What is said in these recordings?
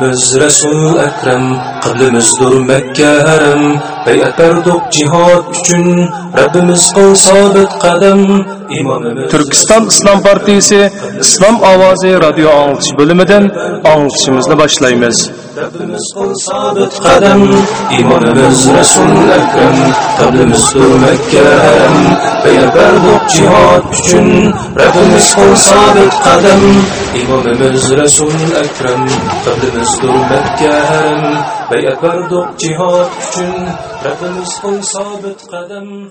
İmamımız Resul Ekrem, kıblimizdur Mekke haram, Beyat berdik cihad üçün, Rabbimiz kıl sabit qadam, Türkistan İslam Partisi İslam Avazı Radyo Anlatış bölümünden anlatışımızı başlayımız. Rabbimiz kıl sabit kadem. İmamımız Resul Ekrem, kıblimizdur Mekke harem. Beyat berdik cihad üçün, Rabbimiz kıl sabit kadem. İmamımız Resul Ekrem, kıblimizdur Mekke harem. Beyat berdik cihad üçün, Rabbimiz kıl sabit kadem.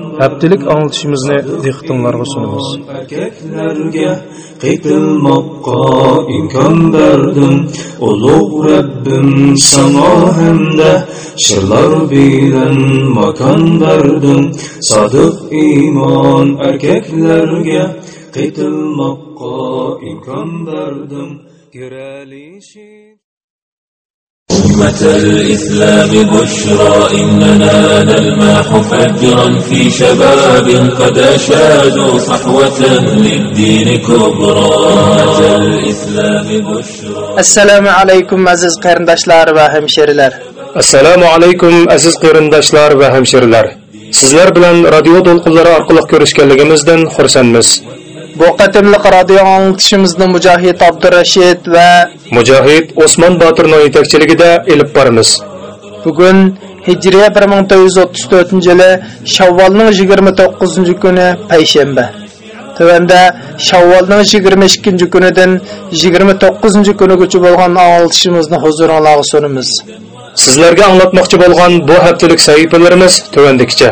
haftalik anglitishimizni dehqonlarga sunamiz. Erkaklarga qaytilmoqqa imkon berdim. Ulug' rabbim sano hamda shirlar bilan makon berdim. Sodiq iymon erkaklarga qaytilmoqqa imkon berdim. Kiralishi الإسلام بشرى إننا نلمح فجرا في شباب قد أشادوا صحوة للدين كبرى. الإسلام بشرى. السلام عليكم أزيز عزيز قرنداشلار وهم شرلر السلام عليكم عزيز قرنداشلار وهم شرلر سيزلر بلن راديو دولقلار أرقلق كورشكال لغمزدن خرسنمز bu qatimliq radio anglitishimizni mujohid abdurashid va mujohid osmon botirning yetakchiligida ilib boramiz bugun hijriya 1934 yili shavvolning 29 kuni payshanba Tövəndə Şavvalның 22 kunidan 29 kunigacha bo'lgan anglitishimizni huzuringizga sunamiz. sizlarga anglatmoqchi bo'lgan bu haftalik sahifalarimiz tuvandikicha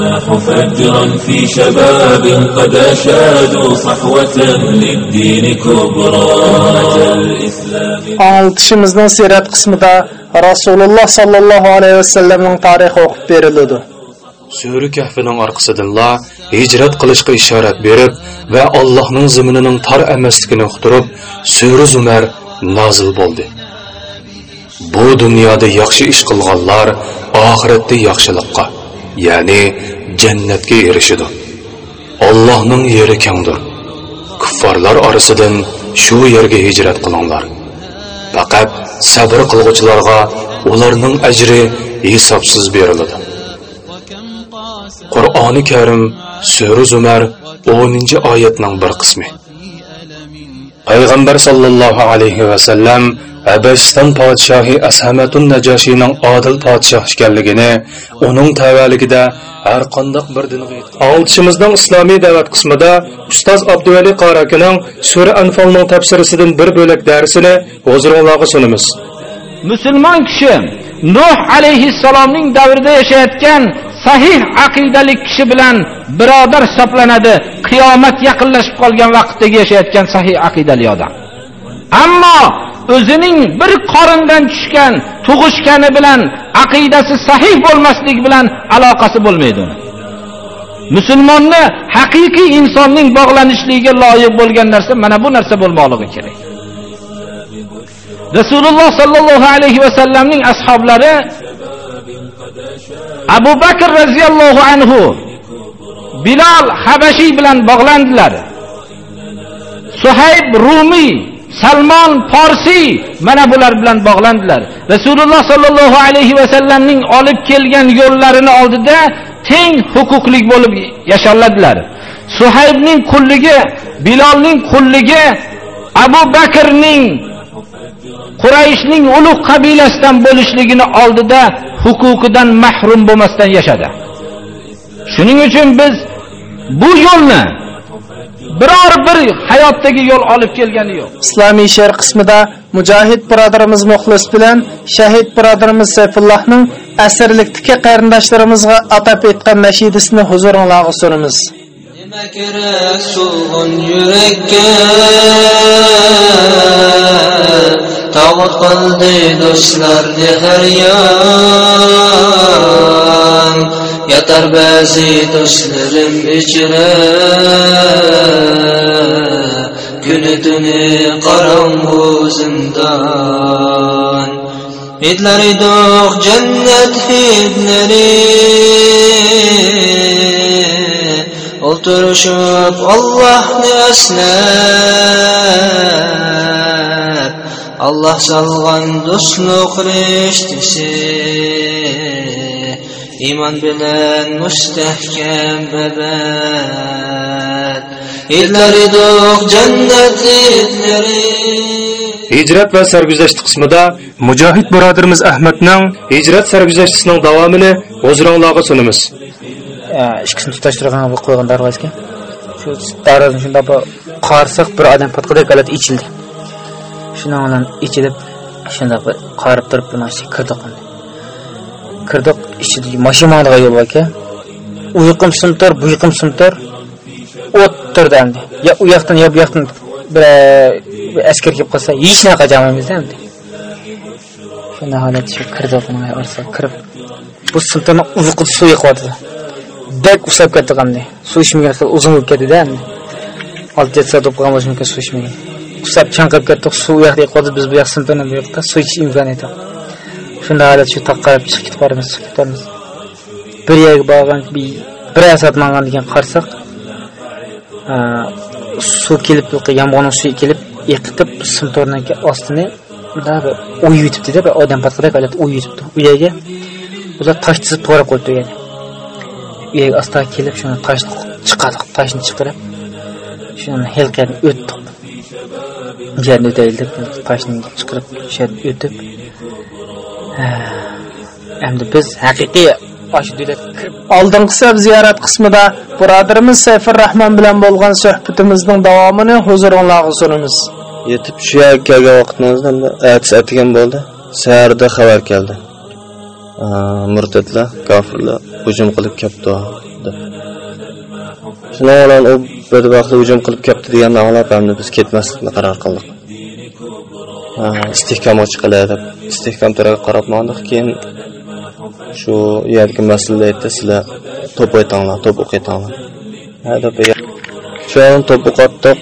نلمح فجرا في شباب قد أشادوا صحوة للدين كبرى أمة الإسلام Anglitishimizning sirat qismida Rasululloh sallallohu alayhi vasallamning tarixi o'qib beriladi. Suri kahfining orqasidanla hijrat qilishga ishorat berib va Allohning ziminining tor emasligini uqtirib, Suri Zumar nozil bo'ldi. Bu dunyoda yaxshi ish qilganlar oxiratda yaxshilikqa, Ya'ni jannatga erishadi. Allohning yeri kengdir. Kuffarlar orasidan shu yerga hijrat qilinglar. Faqat sabr qilguvchilarga ularning ajri hisobsiz beriladi. Qur'oni Karim Sura Zumar 10-oyatning bir qismi. Payg'ambar sallallohu alayhi va sallam Habasiston podshohi Ashamatun Najoshining odil podshoh ekanligini, uning tavalligida har qanday bir dinga Anglitishimizning islomiy da'vat qismida ustoz Abduvali Qorakining Sura Anfalning tafsirisidan bir bo'lak darsini huzuringizga sunamiz. musulmon kishi Nuh alayhissalomning davrida yashayotgan sahih aqidalik kishi bilan birodar hisoblanadi. Qiyomat yaqinlashib qolgan vaqtdagi yashayotgan sahih aqidali odam. Ammo o'zining bir qorindan tushgan, tug'ishgani bilan aqidasi sahih bo'lmaslik bilan aloqasi bo'lmaydi uni. musulmonni haqiqiy insonning bog'lanishligiga loyiq bo'lgan narsa mana bu narsa bo'lmoqligi kerak rasululloh sollallohu alayhi vasallamning ashoblari abu bakr roziyallohu anhu bilol habashiy bilan bog'landilar suhayb rumiy salmon forsiy mana bular bilan bog'landilar. Rasululloh sollallohu alayhi vasallamning olib kelgan yo'llarini oldida teng huquqli bo'lib yasholadilar suhaybning qulligi bilolning qulligi abu bakrning qurayshning ulug' qabilasidan bo'lishligini oldida huquqidan mahrum bo'lmasdan yashadi. Shuning uchun biz bu yo'lni biror bir hayotdagi yo'l olib kelgani yo'q. Islomiy she'r qismida mujohid birodarimiz muxlis bilan shahid birodarimiz sayfullohning asrlikdagi qarindoshlarimizga atab aytgan nashidasini huzuringlarga sunamiz. Tog'ut qildi do'stlarni har yon yotar ba'zi do'stlarim ichra kuni tuni qorong'u zindon hidlar edoq jannat hidlari o'tirishib Allohni aslab Alloh solgan do'stlik rishtasi iymon bilan mustahkam abad hidlari do'q jannat hidlari Hijrat va sarguzashti qismida mujohid birodarimiz Ahmadning hijrat sarguzashtisining davomini huzuringlarga sunamiz. ikkisini tutashtirgan bu qo'ygan darvozga. Shu darvoza shunda bir qarsiq bir odam patqidek holat ichildi. Shuning bilan ichilib shunda bir qarib turib narsa kirdik kirdik ichidagi mashinaga yo'l aka. Ekan u yiqim sumtir bu endi yo u yoqdan yo bu yoqdan bir askar kelib qolsa hech naqa jamoamiz endi shunday holat shu kirdik kirib bu sumtirni uzuqib suv yiqyapti bak ushlab ketdi qanday suv ichmagan uzun bo'lib ketdida endi olti yetti soat bo'lib qolgan bo'lishi mumkin suv ichmagan. Ushlab chanqab ketdik suv u yoqda yiqyapti biz bu yoq sumtirni bu yoqda suv ichish imkoniyati yo'q. Shunday holat shu taqqarab chiqib ketib boramiz chiqib ketib bir yerga borgan bir bir mangan degan qarasak suv kelib yomg'irning suvi kelib yiqitib sumtorniki ostini bunday bir o'yib yutibdida bir odam patqidek holat o'yib yutibdi. U yerga ular tosh chizib to'g'rab qo'yibdi yani yerga. U yerga asta kelib shuni toshni chiqardik toshni chiqarib shuni hilqani o'tdik. Bu yerni o'taylik toshni chiqarib shu yerni o'tib endi biz haqiqiy saf ziyorat qismida birodarimiz sayfur rahmon bilan bo'lgan suhbatimizning davomini huzuringlarga sunamiz. Yetib shu yerga kelgan vaqtimizda ertasi atigan bo'ldi. Saharda xabar keldi. Murtadlar kofirlar hujum qilib kelibdi deb. Shundan bilan u bir vaqtda hujum qilib kelibdi deganni anglab endi biz ketmaslikni qaror qildik istehkom chiqiladi deb istehkom tarafga qarab mandiq keyin shu yerga mas'ullar aytdi sizlar to'p o'ytinglar to'p o'qiytinglar shu to'p o'qatdik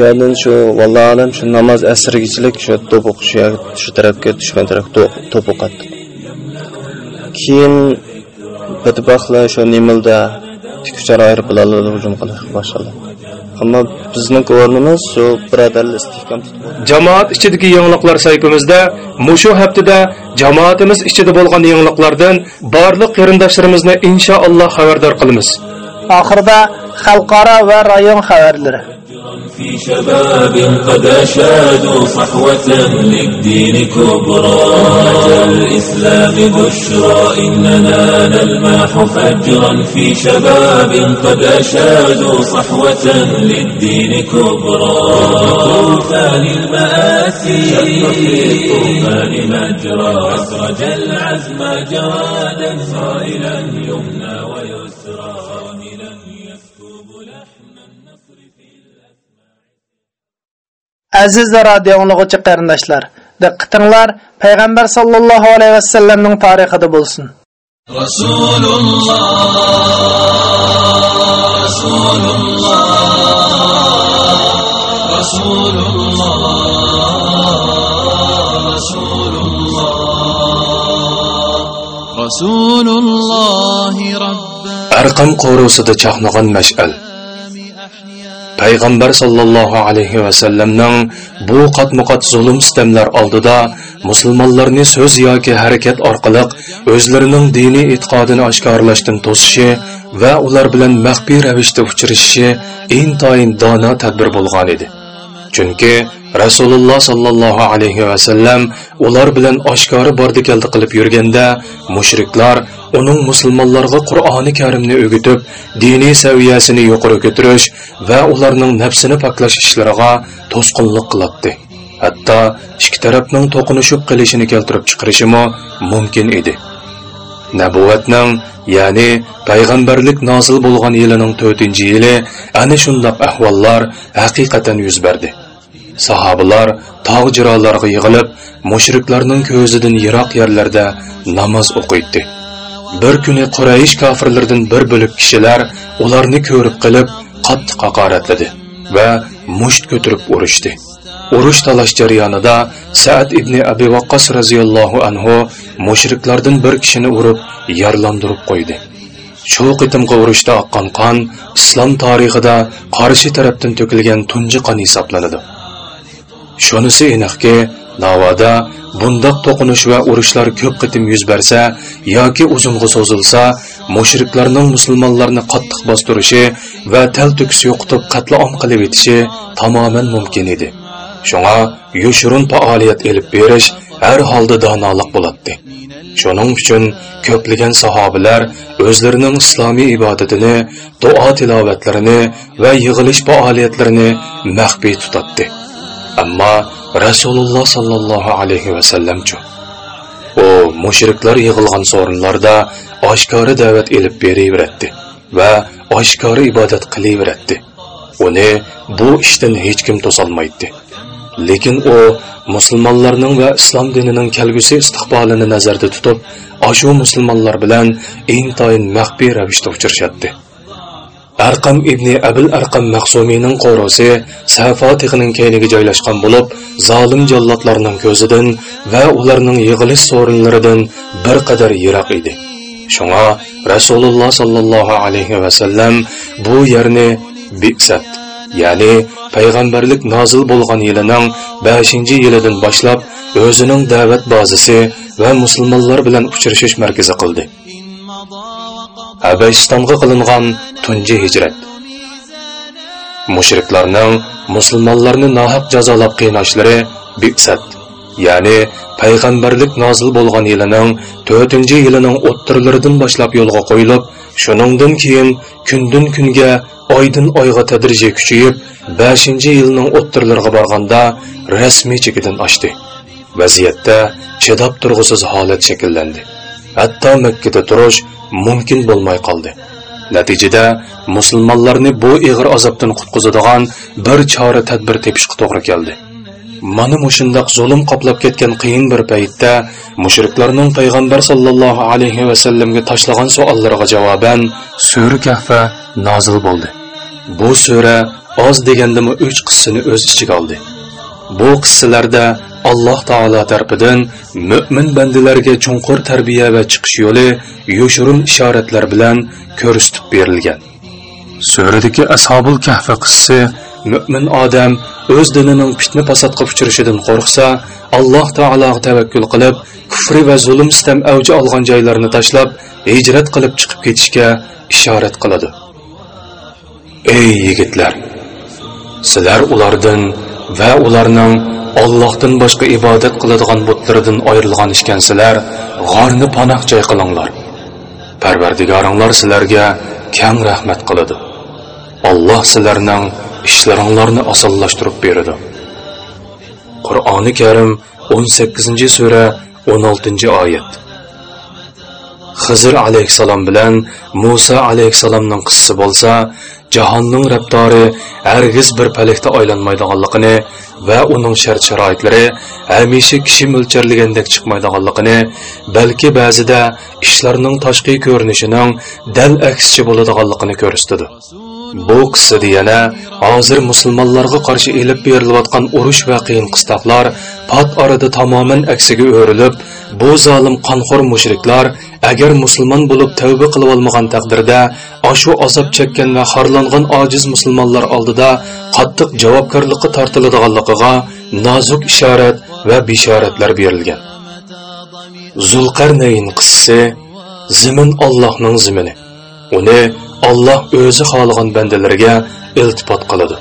yerdan shu vallohu alam shu namoz asrigichlik shu to'p o'qish shu tarafga tushgan tarafga to'p o'qatdik keyin bidbaqlar shu nimilda tikuchar ayirib bilalarga hujum qilishga boshladi ammo bizning o'rnimiz shu birodarlar istehkom tutib Jamoat ichidagi yangiliklar saytimizda mushu haftada jamoatimiz ichida bo'lgan yangiliklardan barliq qarindoshlarimizni inshaalloh xabardor qilamiz. oxirida xalqaro va rayon في شباب قد أشادوا صحوة للدين كبرى الإسلام بشرى إننا نلمح فجرا في شباب قد أشادوا صحوة للدين كبرى طوفان المآسي شق في الطوفان مجرى أسرج العزم جوادا صائلا يمنى Aziz va radioanglag'uchi qarindoshlar, diqqatinglar payg'ambar sallallohu alayhi vasallamning tarixida bo'lsin. Rasululloh Rasululloh Rasululloh Rasululloh Arqam qorusida chaqnagan mash'al payg'ambar sollallohu alayhi vasallamning bu qatmuqat zulm sitamlar oldida musulmonlarni so'z yoki harakat orqali o'zlarining diniy e'tiqodini oshkorlashdan to'sishi va ular bilan maxfiy ravishda uchrashishi intoyin dono tadbir bo'lgan edi. Chunki rasululloh sollallohu alayhi vasallam ular bilan oshkori bordi keldi qilib yurganda mushriklar uning musulmonlarga qur'oni karimni o'gitib diniy saviyasini yuqori ko'tarish va ularning nafsini poklash ishlariga to'sqinlik qiladi hatto ikki tarafning to'qinishib qilishini keltirib chiqarishimi mumkin edi. Nabuvatning ya'ni payg'ambarlik nozil bo'lgan yilining to'rtinchi yili ana shundoq ahvollar haqiqatan yuz berdi. Sahobalar tog' jirolarga yig'ilib mushriklarning ko'zidan yiroq yerlarda namoz o'qiydi. Bir kuni qurayish kofirlardan bir bo'lib kishilar ularni ko'rib qilib qattiq haqoratladi va musht ko'tirib urishdi urush talash jarayonida saad ibn abi vaqqos roziyallohu anhu mushriklardan bir kishini urib yarlandirib qo'ydi. Shu qitimqi urushda oqqan qon islom tarixida qarshi tarafdan to'kilgan tunji qon hisoblanadi. Shunisi aniqki navoda bundoq to'qinish va urushlar ko'p qitim yuz bersa yoki uzunga so'zilsa mushriklarning musulmonlarni qattiq bostirishi va tal yo'qotib yo'qitib qilib etishi tamoman mumkin edi. Shunga yushurun faoliyat elib berish har holda donolik bo'ladi shuning uchun ko'plagan sahobalar o'zlarining islomiy ibodatini duo tilovatlarini va yig'ilish faoliyatlarini maxfiy tutadi ammo rasululloh sallallohu alayhi vasallamchu u mushriklar yig'ilgan so'rinlarda oshkora da'vat elib beraveradi va oshkora ibodat qilaveradi. Uni bu ishdan hech kim to'solmaydi. Lekin u musulmonlarning va islom dinining kelgusi istiqbolini nazarda tutib ashu musulmonlar bilan intoyin maxfiy ravishda uchrashadi. Arqam ibn abil arqam maqsumiyning qo'rosi safotihining keyniga joylashgan bo'lib zolim jallodlarning ko'zidan va ularning yig'ilish so'rinlaridan bir qadar yiroq edi. Shunga rasululloh sollallohu alayhi vasallam bu yerni biksat ya'ni payg'ambarlik nozil bo'lgan yilining 5 yilidan boshlab o'zining da'vat bazasi va musulmonlar bilan uchrashish markazi qildi. Habasistonga qilingan tunji hijrat. Mushriklarning musulmonlarni nohaq jazolab қинашлары biksat, ya'ni payg'ambarlik nozil bo'lgan yilining 4-yilining оттырлардан boshlab yo'lga qo'yilib, shuningdan keyin күндін kunga, oydan oyga tadrijiy kuchayib, 5-yilning o'ttirlariga барғанда rasmiy chekidan ашты. Vaziyatda чедап тұрғысыз holat shakllandi. Hatto Makkada turish mumkin bo'lmay qoldi. Natijada musulmonlarni bu ig'ir azobdan qutqizadigan bir chora tadbir tepishga to'g'ri keldi. Mana mushundaq zulm qoplab ketgan qiyin bir paytda mushriklarning payg'ambar sollallohu alayhi va sallamga tashlagan savollariga javoban sura Kahfa nozil bo'ldi. Bu sura oz degandimi 3 qissini o'z ichiga oldi. Bu qissalarda alloh taolo tarafidan mo'min bandalarga chunqur tarbiya va chiqish yo'li yoshirin ishoratlar bilan ko'rsatib berilgan. Suradagi ashobul kahfi qissi mo'min odam o'z dinining fitna fasodga uchrashidan qo'rqsa alloh taologa tavakkul qilib kufri va zulm sitam avji olgan joylarni tashlab hijrat qilib chiqib ketishga ishorat qiladi. Ey yigitlar sizlar ulardan va ularning Allohdan boshqa ibodat qiladigan butlardan ayrilgan ishkansizlar, g'orni panoh joy qilinglar. Parvardigoringlar sizlarga kang rahmat qiladi. Alloh sizlarning ishlaringlarni osonlashtirib beradi. Qur'oni Karim 18-sura 16-oyat. Xizr alayhisalom bilan Musa alayhisalomning qissasi bo'lsa, jahonning rabdori hargiz bir palakda aylanmaydiganligini va uning shart sharoitlari hamisha kishi mo'lcharlagandek chiqmaydiganligini balki ba'zida ishlarning tashqi ko'rinishining dal aksicha bo'ladiganligini ko'rsatdi bu qissada yana hozir musulmonlarga qarshi elib berilayotgan urush va qiyin qistoqlar pat orada tamoman aksiga o'rilib bu zolim qonxo'r mushriklar agar musulmon bo'lib tavba qilib olmagan taqdirda ashu azob chekkan va xorlangan ojiz musulmonlar oldida qattiq javobgarlikqa tortiladiganligiga nozik ishorat va bishoratlar berilgan. Zulqarnayn qissasi zimin ollohning zimini. Uni olloh o'zi xohlagan bandalariga iltifot qiladi.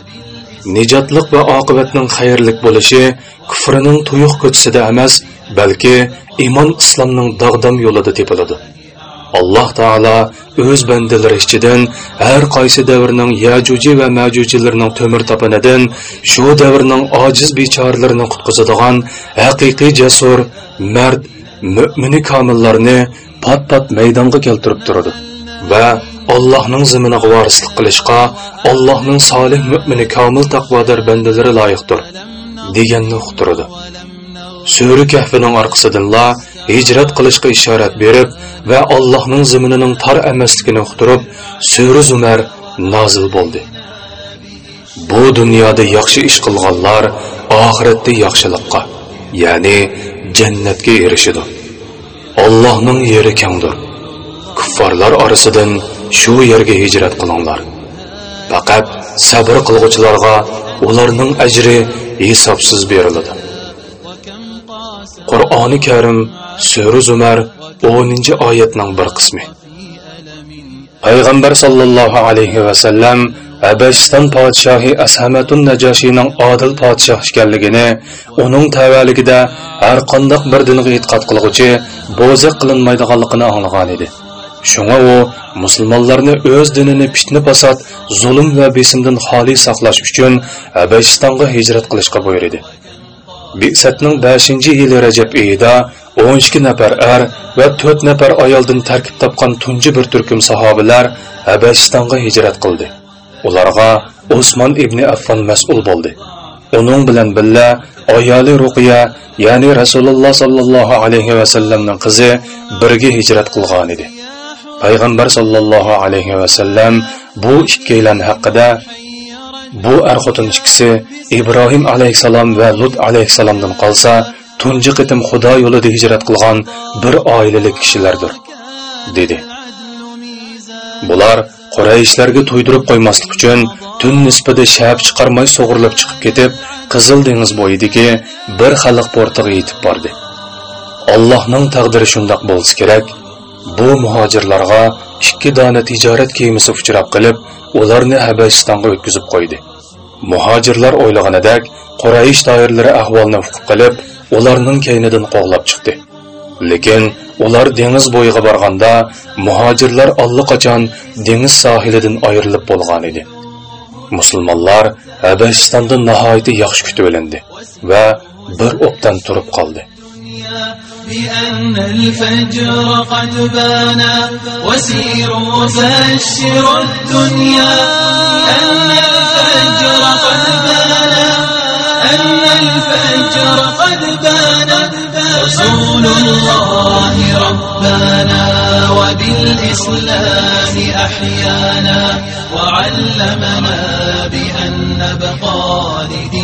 Nijotliq va oqibatning xayrlik bo'lishi kufrining tuyuq ko'chisida emas balki iymon islomning dog'dam yo'lida tepiladi. Alloh taolo o'z bandalari ichidan har qaysi davrning yajuji va majujilarning to'mir topanidan shu davrning ojiz bechoralarini qutqizadigan haqiqiy jasur mard mo'mini komillarni pat pat maydonga keltirib turadi va Allohning ziminiga varislik qilishqa, Allohning solih mu'mini kamil taqvodor bandalari loyiqdir deganni uqtiradi. Sura Kahfining orqasidanla hijrat qilishga ishorat berib va Allohning ziminining tor emasligini uqtirib, Sura Zumar nozil bo'ldi. Bu dunyoda yaxshi ish qilganlar oxiratda yaxshilikqa, ya'ni jannatga erishadi. Allohning yeri kengdir. Kuffarlar orasidan shu yerga hijrat qilinglar. Faqat sabr qilguvchilarga ularning ajri hisobsiz beriladi. Qur'oni Karim Sura Zumar 10-oyatning bir qismi. Payg'ambar sallallohu alayhi va sallam podshohi Ashamatun Najoshining odil podshoh ekanligini, uning tavaligida har qandoq bir dinga e'tiqod qilg'uchi bo'ziq qilinmaydiganligini anglagan edi. Шуңа у мусулманларны өз динини fitna пасат, zulm va besimdan xoli saqlash uchun Habashistonga hijrat qilishga buyurdi. Bi'satning 5-yili Раҗаб oyida 12 nafar әр va 4 nafar ayoldan tarkib topgan tunji bir turkum сахабалар Habashistonga hijrat qildi. Ularga Osmon ibn Affon mas'ul bo'ldi. Uning bilan биллә ayoli Ruqiya, ya'ni Rasululloh саллаллаһу alayhi va sallamning qizi birga hijrat qilgan edi. Payg'ambar sollallohu alayhi va sallam bu ikkilan haqida bu er-xotin ikkisi Ibrohim alayhisalom va Lut alayhisalomdan qolsa, tunji qitim Xudo yo'lida hijrat qilgan bir oilalik kishilardir, dedi. Bular Qurayishlarga to'ydirib qo'ymaslik uchun tun nisbida shab chiqarmay sug'urilib chiqib ketib, Qizil dengiz bo'yidagi bir xalq portiga yetib bordi. Allohning taqdiri shundoq bo'lsa kerak, bu muhojirlarga ikki dona tijorat kemasi uchrab qilib, ularni Habashistonga o'tkazib qo'ydi. Muhojirlar o'ylaganidek, Quraysh doirlari ahvolni uqib qilib, ularning kaynidan qo'g'lab chiqdi. Lekin ular dengiz bo'yiga borganda, muhojirlar allaqachon dengiz sohilidan ayrilib bo'lgan edi. Musulmonlar Habashistonda nihoyatda yaxshi kutib olindi va bir o'pdan turib qoldi. بأن الفجر قد بانا وسيروا بشروا الدنيا. أن الفجر قد بانا أن الفجر قد بانا رسول الله ربنا وبالإسلام أحيانا وعلمنا بأن نبقى لدين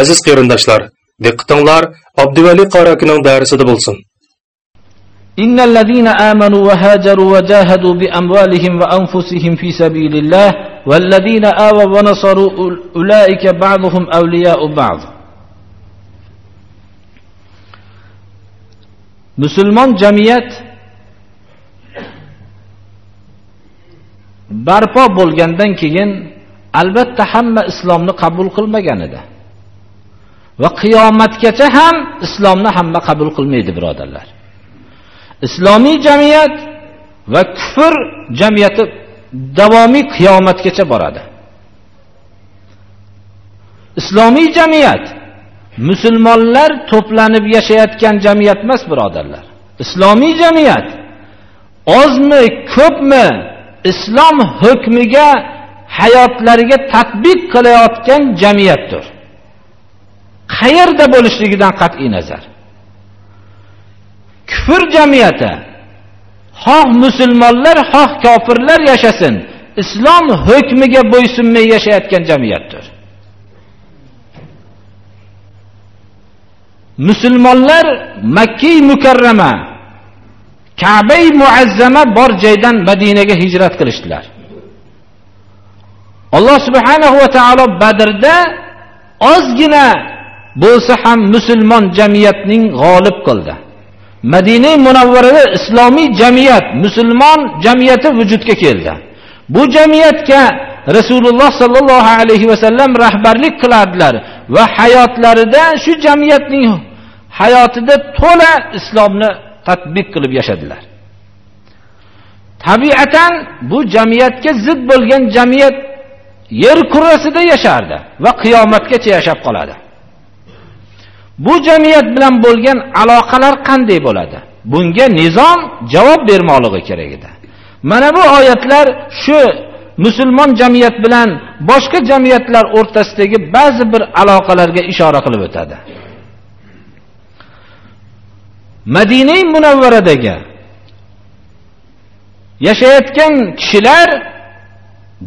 Aziz qarindoshlar, diqqatinglar Abduvali Qarakining darsida bo'lsin. إن الذين آمنوا وهاجروا وجاهدوا بأموالهم وأنفسهم في سبيل الله والذين آووا ونصروا أولئك بعضهم أولياء بعض musulmon jamiyat barpo bo'lgandan keyin albatta hamma islomni qabul qilmagan edi Va qiyomatgacha ham islomni hamma qabul qilmaydi birodarlar. Islomiy jamiyat va kufr jamiyati davomiy qiyomatgacha boradi. Islomiy jamiyat musulmonlar to'planib yashayotgan jamiyat emas birodarlar. Islomiy jamiyat ozmi ko'pmi islom hukmiga hayotlariga tatbiq qilayotgan jamiyatdir. Qayerda bo'lishligidan qat'iy nazar. Kufr jamiyati xoh musulmonlar xoh kofirlar yashasin islom hukmiga bo'ysunmay yashayotgan jamiyatdir. Musulmonlar makki mukarrama kabai muazzama bor joydan madinaga hijrat qilishdilar. Alloh subhanahu va taolo badrda ozgina bo'lsa ham musulmon jamiyatning g'olib qildi. Madina munavvarada islomiy jamiyat musulmon jamiyati vujudga keldi. Bu jamiyatga rasululloh sollallohu alayhi vasallam rahbarlik qilardilar va hayotlarida shu jamiyatning hayotida to'la islomni tatbiq qilib yashadilar. Tabiatan bu jamiyatga zid bo'lgan jamiyat yer kurrasida yashardi va qiyomatgacha yashab qoladi. Bu jamiyat bilan bo'lgan aloqalar qanday bo'ladi? Bunga nizom javob bermoqligi kerak edi. Mana bu oyatlar shu musulmon jamiyat bilan boshqa jamiyatlar o'rtasidagi ba'zi bir aloqalarga ishora qilib o'tadi. Madina munavvaradagi yashayotgan kishilar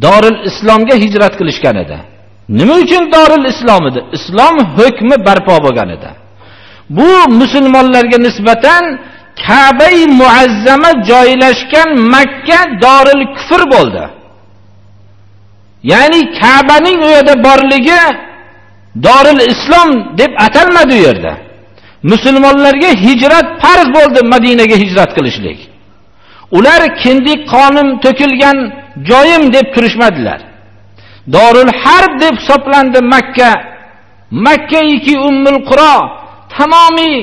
doril islomga hijrat qilishgan edi. Nima uchun doril islom edi? Islom hukmi barpo bo'lgan edi. Bu musulmonlarga nisbatan kabai muazzama joylashgan makka doril kufr bo'ldi. Ya'ni kabaning u yerda borligi doril islom deb atalmadi u yerda. Musulmonlarga hijrat farz bo'ldi madinaga hijrat qilishlik. Ular kindik qonim to'kilgan joyim deb turishmadilar dorul harb deb hisoblandi makka. Makkaiki ummul quro tamomiy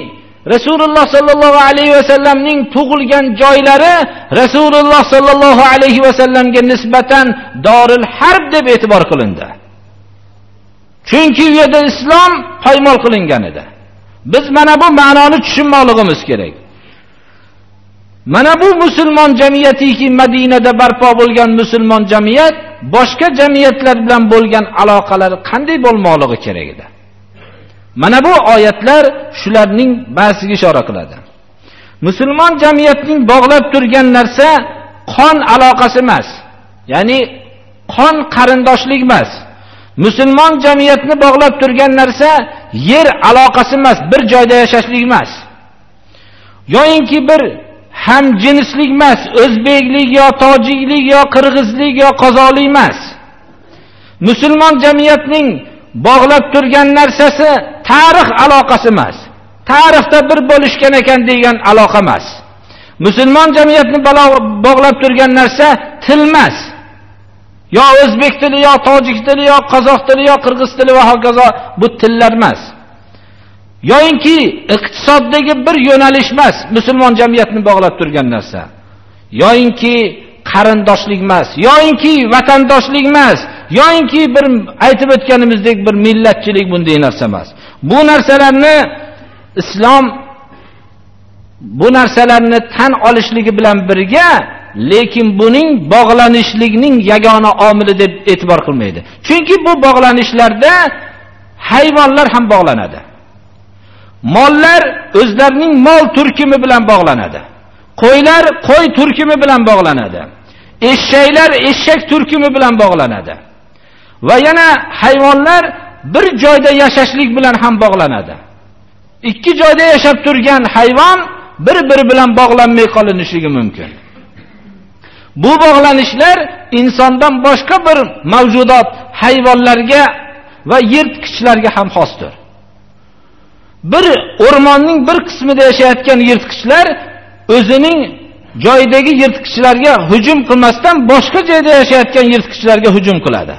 rasululloh sallallohu alayhi vasallamning tug'ilgan joylari rasululloh sallallohu alayhi vasallamga nisbatan dorul harb deb e'tibor qilindi. Chunki u yerda islom poymol qilingan edi. Biz mana bu ma'noni tushunmoqligimiz kerak. Mana bu musulmon jamiyatiki madinada barpo bo'lgan musulmon jamiyat boshqa jamiyatlar bilan bo'lgan aloqalari qanday bo'lmoqligi kerak edi? Mana bu oyatlar shularning ba'zisiga ishora qiladi. Musulmon jamiyatning bog'lab turgan narsa qon aloqasi emas ya'ni qon qarindoshlik emas. Musulmon jamiyatni bog'lab turgan narsa yer aloqasi emas bir joyda yashashlik emas. Yoyinki bir ham jinslik emas o'zbeklik yo tojiklik yo qirg'izlik yo qozoqlik emas. Musulmon jamiyatning bog'lab turgan narsasi tarix aloqasi emas. Tarixda bir bo'lishgan ekan degan aloqa emas. Musulmon jamiyatni bog'lab turgan narsa til emas. Yo o'zbek tili yo tojik tili yo qozoq tili yo qirg'iz tili va hokazo bu tillar emas. Yoyinki iqtisoddagi bir yo'nalish emas musulmon jamiyatni bog'lab turgan narsa. Yoyinki qarindoshlik emas. Yoyinki vatandoshlik emas. Yoyinki bir aytib o'tganimizdek bir millatchilik bunday narsa emas. Bu narsalarni islom bu narsalarni tan olishligi bilan birga lekin buning bog'lanishlikning yagona omili deb e'tibor qilmaydi. Chunki bu bog'lanishlarda hayvonlar ham bog'lanadi. Mollar o'zlarining mol turkumi bilan bog'lanadi. Qo'ylar qo'y turkumi bilan bog'lanadi. Eshaklar eshak turkumi bilan bog'lanadi. Va yana hayvonlar bir joyda yashashlik bilan ham bog'lanadi. Ikki joyda yashab turgan hayvon bir biri bilan bog'lanmay qolinishligi mumkin. Bu bog'lanishlar insondan boshqa bir mavjudot hayvonlarga va yirtqichlarga ham xosdir. Bir o'rmonning bir qismida yashayotgan yirtqichlar o'zining joydagi yirtqichlarga hujum qilmasdan boshqa joyda yashayotgan yirtqichlarga hujum qiladi.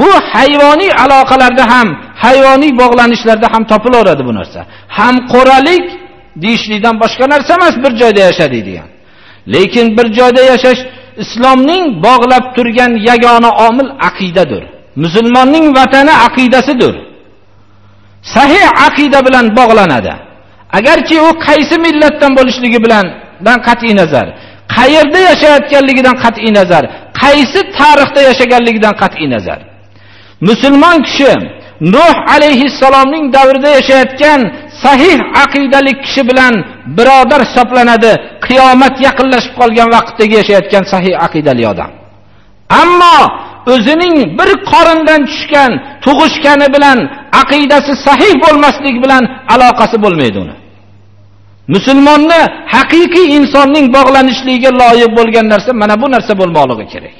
Bu hayvoniy aloqalarda ham hayvoniy bog'lanishlarda ham topilaveradi bu narsa. Hamqo'ralik deyishlikdan boshqa narsa emas bir joyda yashadik degan. Lekin bir joyda yashash islomning bog'lab turgan yagona omil aqidadir. Musulmonning vatani aqidasidir. Sahih aqida bilan bog'lanadi. Agarki u qaysi millatdan bo'lishligi bilan qat'iy nazar qayerda yashayotganligidan qat'iy nazar qaysi tarixda yashaganligidan qat'iy nazar. Musulmon kishi nuh alayhissalomning davrida yashayotgan sahih aqidali kishi bilan birodar hisoblanadi qiyomat yaqinlashib qolgan vaqtdagi yashayotgan sahih aqidali odam. Ammo o'zining bir qorindan tushgan tug'ishgani bilan aqidasi sahih bo'lmaslik bilan aloqasi bo'lmaydi uni. Musulmonni haqiqiy insonning bog'lanishligiga loyiq bo'lgan narsa mana bu narsa bo'lmoqligi kerak.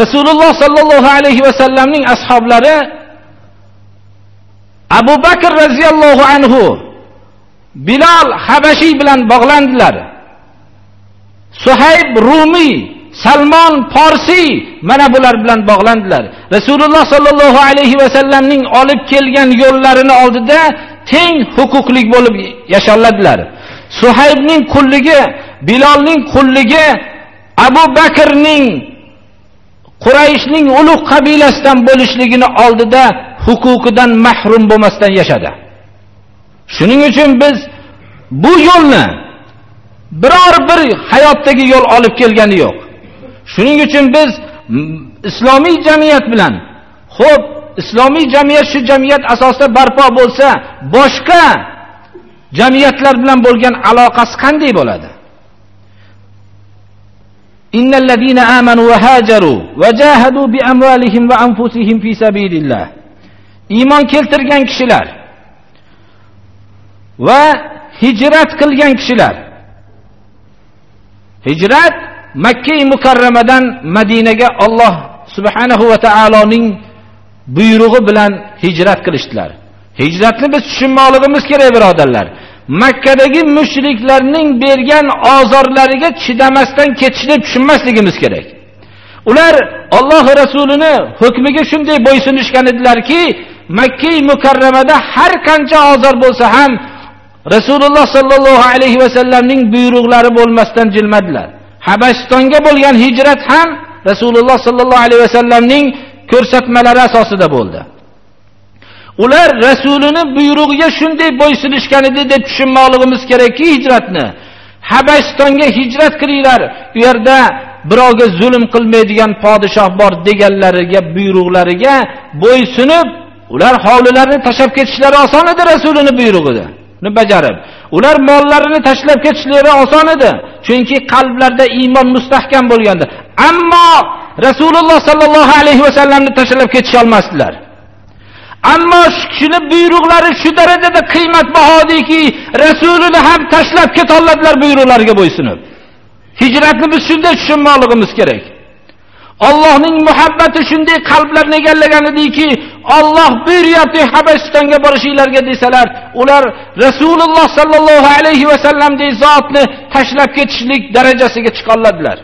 Rasululloh sollallohu alayhi vasallamning ashoblari abu bakr roziyallohu anhu bilol habashiy bilan bog'landilar. Suhayb rumiy salmon porsiy mana bular bilan bog'landilar. Rasululloh sollallohu alayhi vasallamning olib kelgan yo'llarini oldida teng huquqli bo'lib yasholadilar suhaybning qulligi bilolning qulligi abu bakrning qurayshning ulug' qabilasidan bo'lishligini oldida huquqidan mahrum bo'lmasdan yashadi. Shuning uchun biz bu yo'lni biror bir hayotdagi yo'l olib kelgani yo'q. Shuning uchun biz islomiy jamiyat bilan xo'p, islomiy jamiyat shu jamiyat asosida barpo bo'lsa, boshqa jamiyatlar bilan bo'lgan aloqasi qanday bo'ladi? Innal ladina amanu va hajaru va jahadu bi amwalihim va anfusihim fi sabilillah. Iymon keltirgan kishilar va hijrat qilgan kishilar. Hijrat makka mukarramadan madinaga olloh subhanahu va taoloning buyrug'i bilan hijrat qilishdilar. Hijratni biz tushunmoqligimiz kerak birodarlar. Makkadagi mushriklarning bergan ozorlariga chidamasdan ketishni tushunmasligimiz kerak. Ular olloh rasulini hukmiga shunday bo'ysunishgan edilarki makka mukarramada har qancha ozor bo'lsa ham rasululloh sollallohu alayhi vasallamning buyruqlari bo'lmasdan jilmadilar. Habashistonga bo'lgan hijrat ham rasululloh sollallohu alayhi vasallamning ko'rsatmalari asosida bo'ldi. Ular rasulini buyrug'iga shunday bo'ysunishgan edi deb tushunmoqligimiz kerakki hijratni. Habashistonga hijrat qilinglar u yerda birovga zulm qilmaydigan podshoh bor deganlariga buyruqlariga bo'ysunib ular hovlilarini tashlab ketishlari oson edi rasulini ni bajarib. Ular mollarini tashlab ketishlari oson edi. Chunki qalblarda iymon mustahkam bo'lgandi. Ammo rasululloh sollallohu alayhi vasallamni tashlab ketisholmasdilar ammo shu kishini buyruqlari shu darajada qiymatbahodiki rasulini ham tashlab ketoladilar buyruqlariga bo'ysunib. Hijratni biz shunday tushunmoqligimiz kerak. Allohning muhabbati shunday qalblarni egallagan ediki olloh buyuryapti habasistonga borishinglarga desalar ular rasululloh sallallohu alayhi vasallamdek zotni tashlab ketishlik darajasiga chiqoladilar.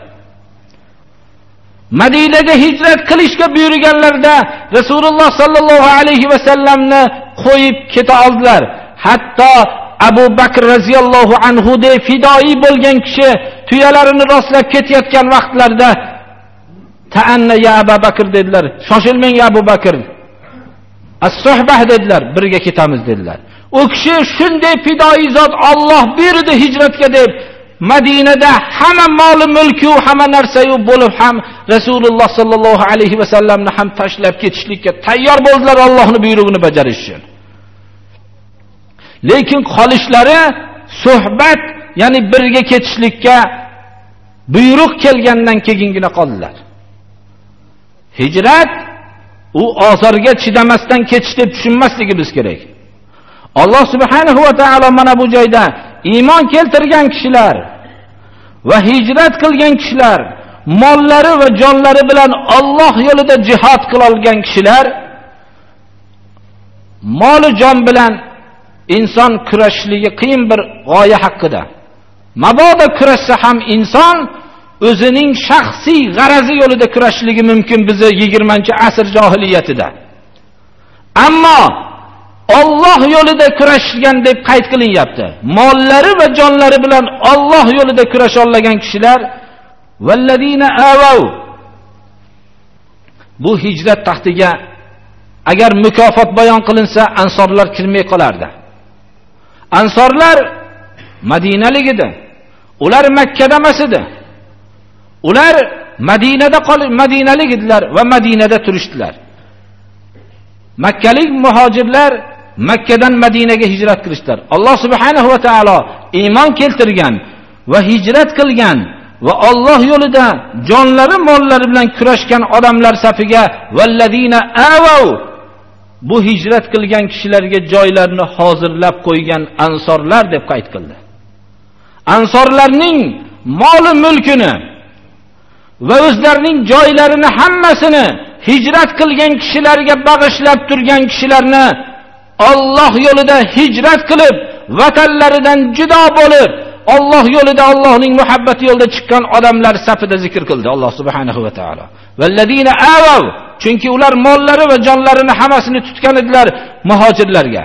Madinaga hijrat qilishga buyurganlarda rasululloh sallallohu alayhi va sallamni qo'yib keta oldilar. Hatto abu bakr radhiyallohu anhu de fidoyi bo'lgan kishi tuyalarini rostlab ketayotgan vaqtlarda taanna ya abu bakr dedilar. Shoshilmang ya abu bakr. As suhbah dedilar. Birga ketamiz dedilar. U kishi shunday fidoi zot Alloh berdi hijratga deb. Madinada hamma mol mulku hamma narsayu bo'lib ham rasululloh sallallohu alayhi va sallamni ham tashlab ketishlikka tayyor bo'ldilar Allohning buyrug'ini bajarish uchun. Lekin qolishlari suhbat ya'ni birga ketishlikka buyruq kelgandan keyingina qoldilar. Hijrat u ozorga chidamasdan ketish deb tushunmasligimiz kerak. Alloh subhanahu va taolo mana bu joyda iymon keltirgan kishilar va hijrat qilgan kishilar mollari va jonlari bilan Alloh yo'lida jihad qilolgan kishilar moli jon bilan inson kurashishligi qiyin bir g'oya haqida. Mabodo kurashsa ham inson o'zining shaxsiy g'arazi yo'lida kurashishligi mumkin bizni 20 asr johiliyatida. Ammo Alloh yo'lida kurashgan deb qayd qilinyapti. Mollari va jonlari bilan Alloh yo'lida kurasha olgan kishilar vallazina avav bu hijrat taxtiga agar mukofot bayon qilinsa ansorlar kirmay qolardi. Ansorlar madinalik edi. Ular makkada emas edi. Ular madinada qolib madinalik edilar va madinada turishdilar. Makkalik muhojirlar makkadan madinaga hijrat qilishdilar. Alloh subhanahu va taolo iymon keltirgan va hijrat qilgan va Alloh yo'lida jonlari mollari bilan kurashgan odamlar safiga vallazina avav bu hijrat qilgan kishilarga joylarni hozirlab qo'ygan ansorlar deb qayd qildi. Ansorlarning moli mulkini va o'zlarining joylarini hammasini hijrat qilgan kishilarga bag'ishlab turgan kishilarni Alloh yo'lida hijrat qilib vatanlaridan judo bo'lib Alloh yo'lida Allohning muhabbati yo'lida chiqqan odamlar safida zikr qildi Alloh subhanahu va taolo. Vallazina avav chunki ular mollari va jonlarini hammasini tutgan edilar muhojirlarga.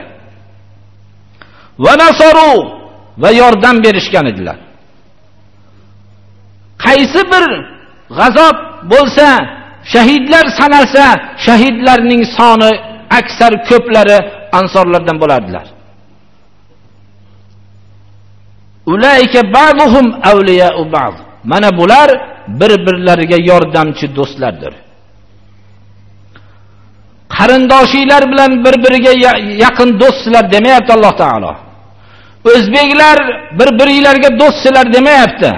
Va nasaru va yordam berishgan edilar. Qaysi bir g'azob bo'lsa, shahidlar sanalsa, shahidlarning soni aksar ko'plari ansorlardan bo'lardilar. Ulaika ba'duhum awliya'u ba'd. Mana bular bir-birlariga yordamchi do'stlardir. qarindoshinglar bilan bir-biriga yaqin do'stlar demayapti Alloh taolo. O'zbeklar bir-biringlarga do'stlar demayapti.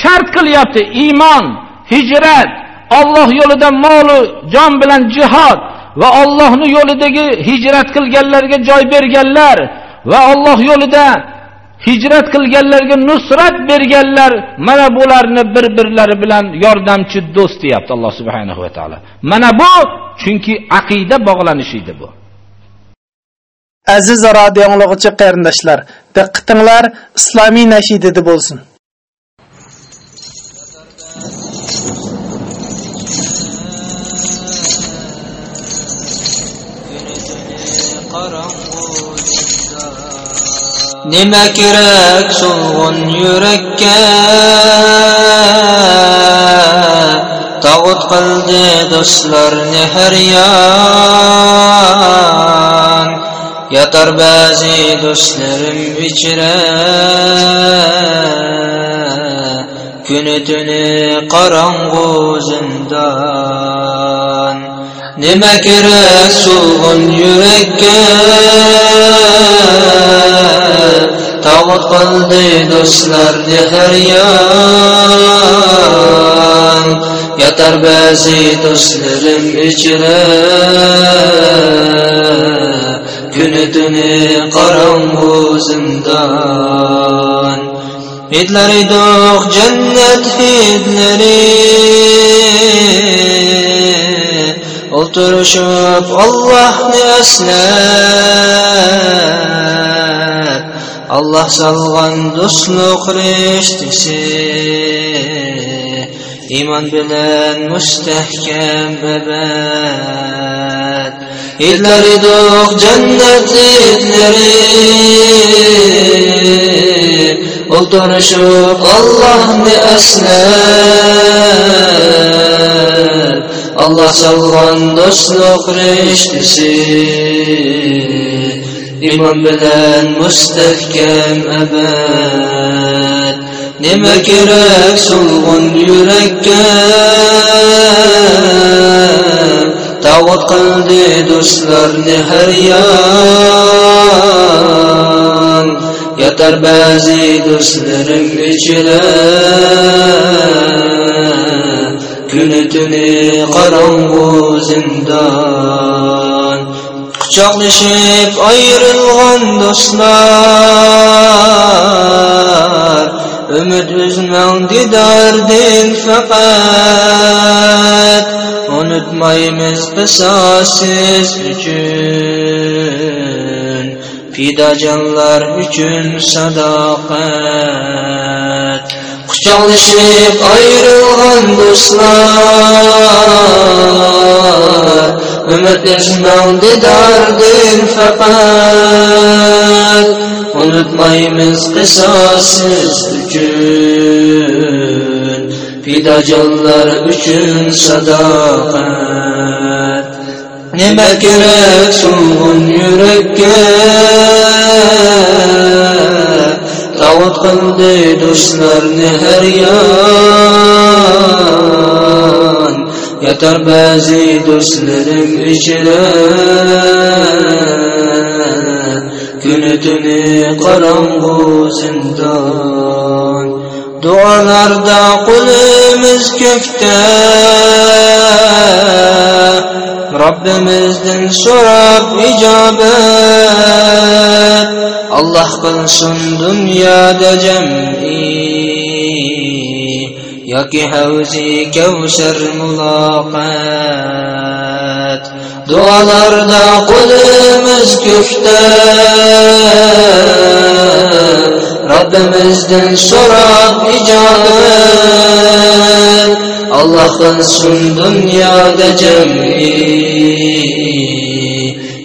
Shart qilyapti iymon, hijrat, Alloh yo'lida mol jon bilan jihad va Allohning yo'lidagi hijrat qilganlarga joy berganlar va Alloh yo'lida hijrat qilganlarga nusrat berganlar mana bularni bir birlari bilan yordamchi do'st deyapti alloh subhanahu va taolo. Mana bu chunki aqida bog'lanishi edi bu. Aziz radio anglag'ichi qarindoshlar diqqatinglar islomiy nashidida bo'lsin. Nima kerak so'lg'in yurakka tog'ut qildi do'stlarni har yon yotar ba'zi do'stlarim ichra kuni tuni qorong'u zindon nima kerak so'lg'in yurakka tog'ut qildi do'stlarni har yon yotar ba'zi do'stlarim ichra kuni tuni qorong'u zindon hidlar edoq jannat hidlari o'tirishib Allohni eslab Allah salgan do'stlik rishtisi iymon bilan mustahkam abad hidlar edoq jannat hidlari o'tirishib Allohni eslab Allah salgan do'stlik rishtisi iymon bilan mustahkam abad nima kerak so'lg'in yurakka tavot qildi do'stlarni har yon yotar ba'zi do'stlarim ichida kuni tuni qorong'u zindon quchoqlashib ayrilgan do'stlar. Umid uzmang didordin faqat unutmaymiz qisosiz uchun fidojonlar uchun sadoqat quchoqlashib ayrilgan do'stlar umid uzmang didordin faqat unutmaymiz qisosiz uchun fidojonlar uchun sadoqat nima kerak so'lg'in yurakka tavut qildi do'stlarni har yon yotar ba'zi do'stlarim ichra kuni tuni qorong'u zindon Dualarda kulimiz kökte. Rabbimizden sorab icabet. Allah kılsın dünyada cem'i. Ya ki havzi kevser mulakat Dualarda kulimiz kökte. Rabbimizden sorak icabet Allah kılsın dünyada cem'i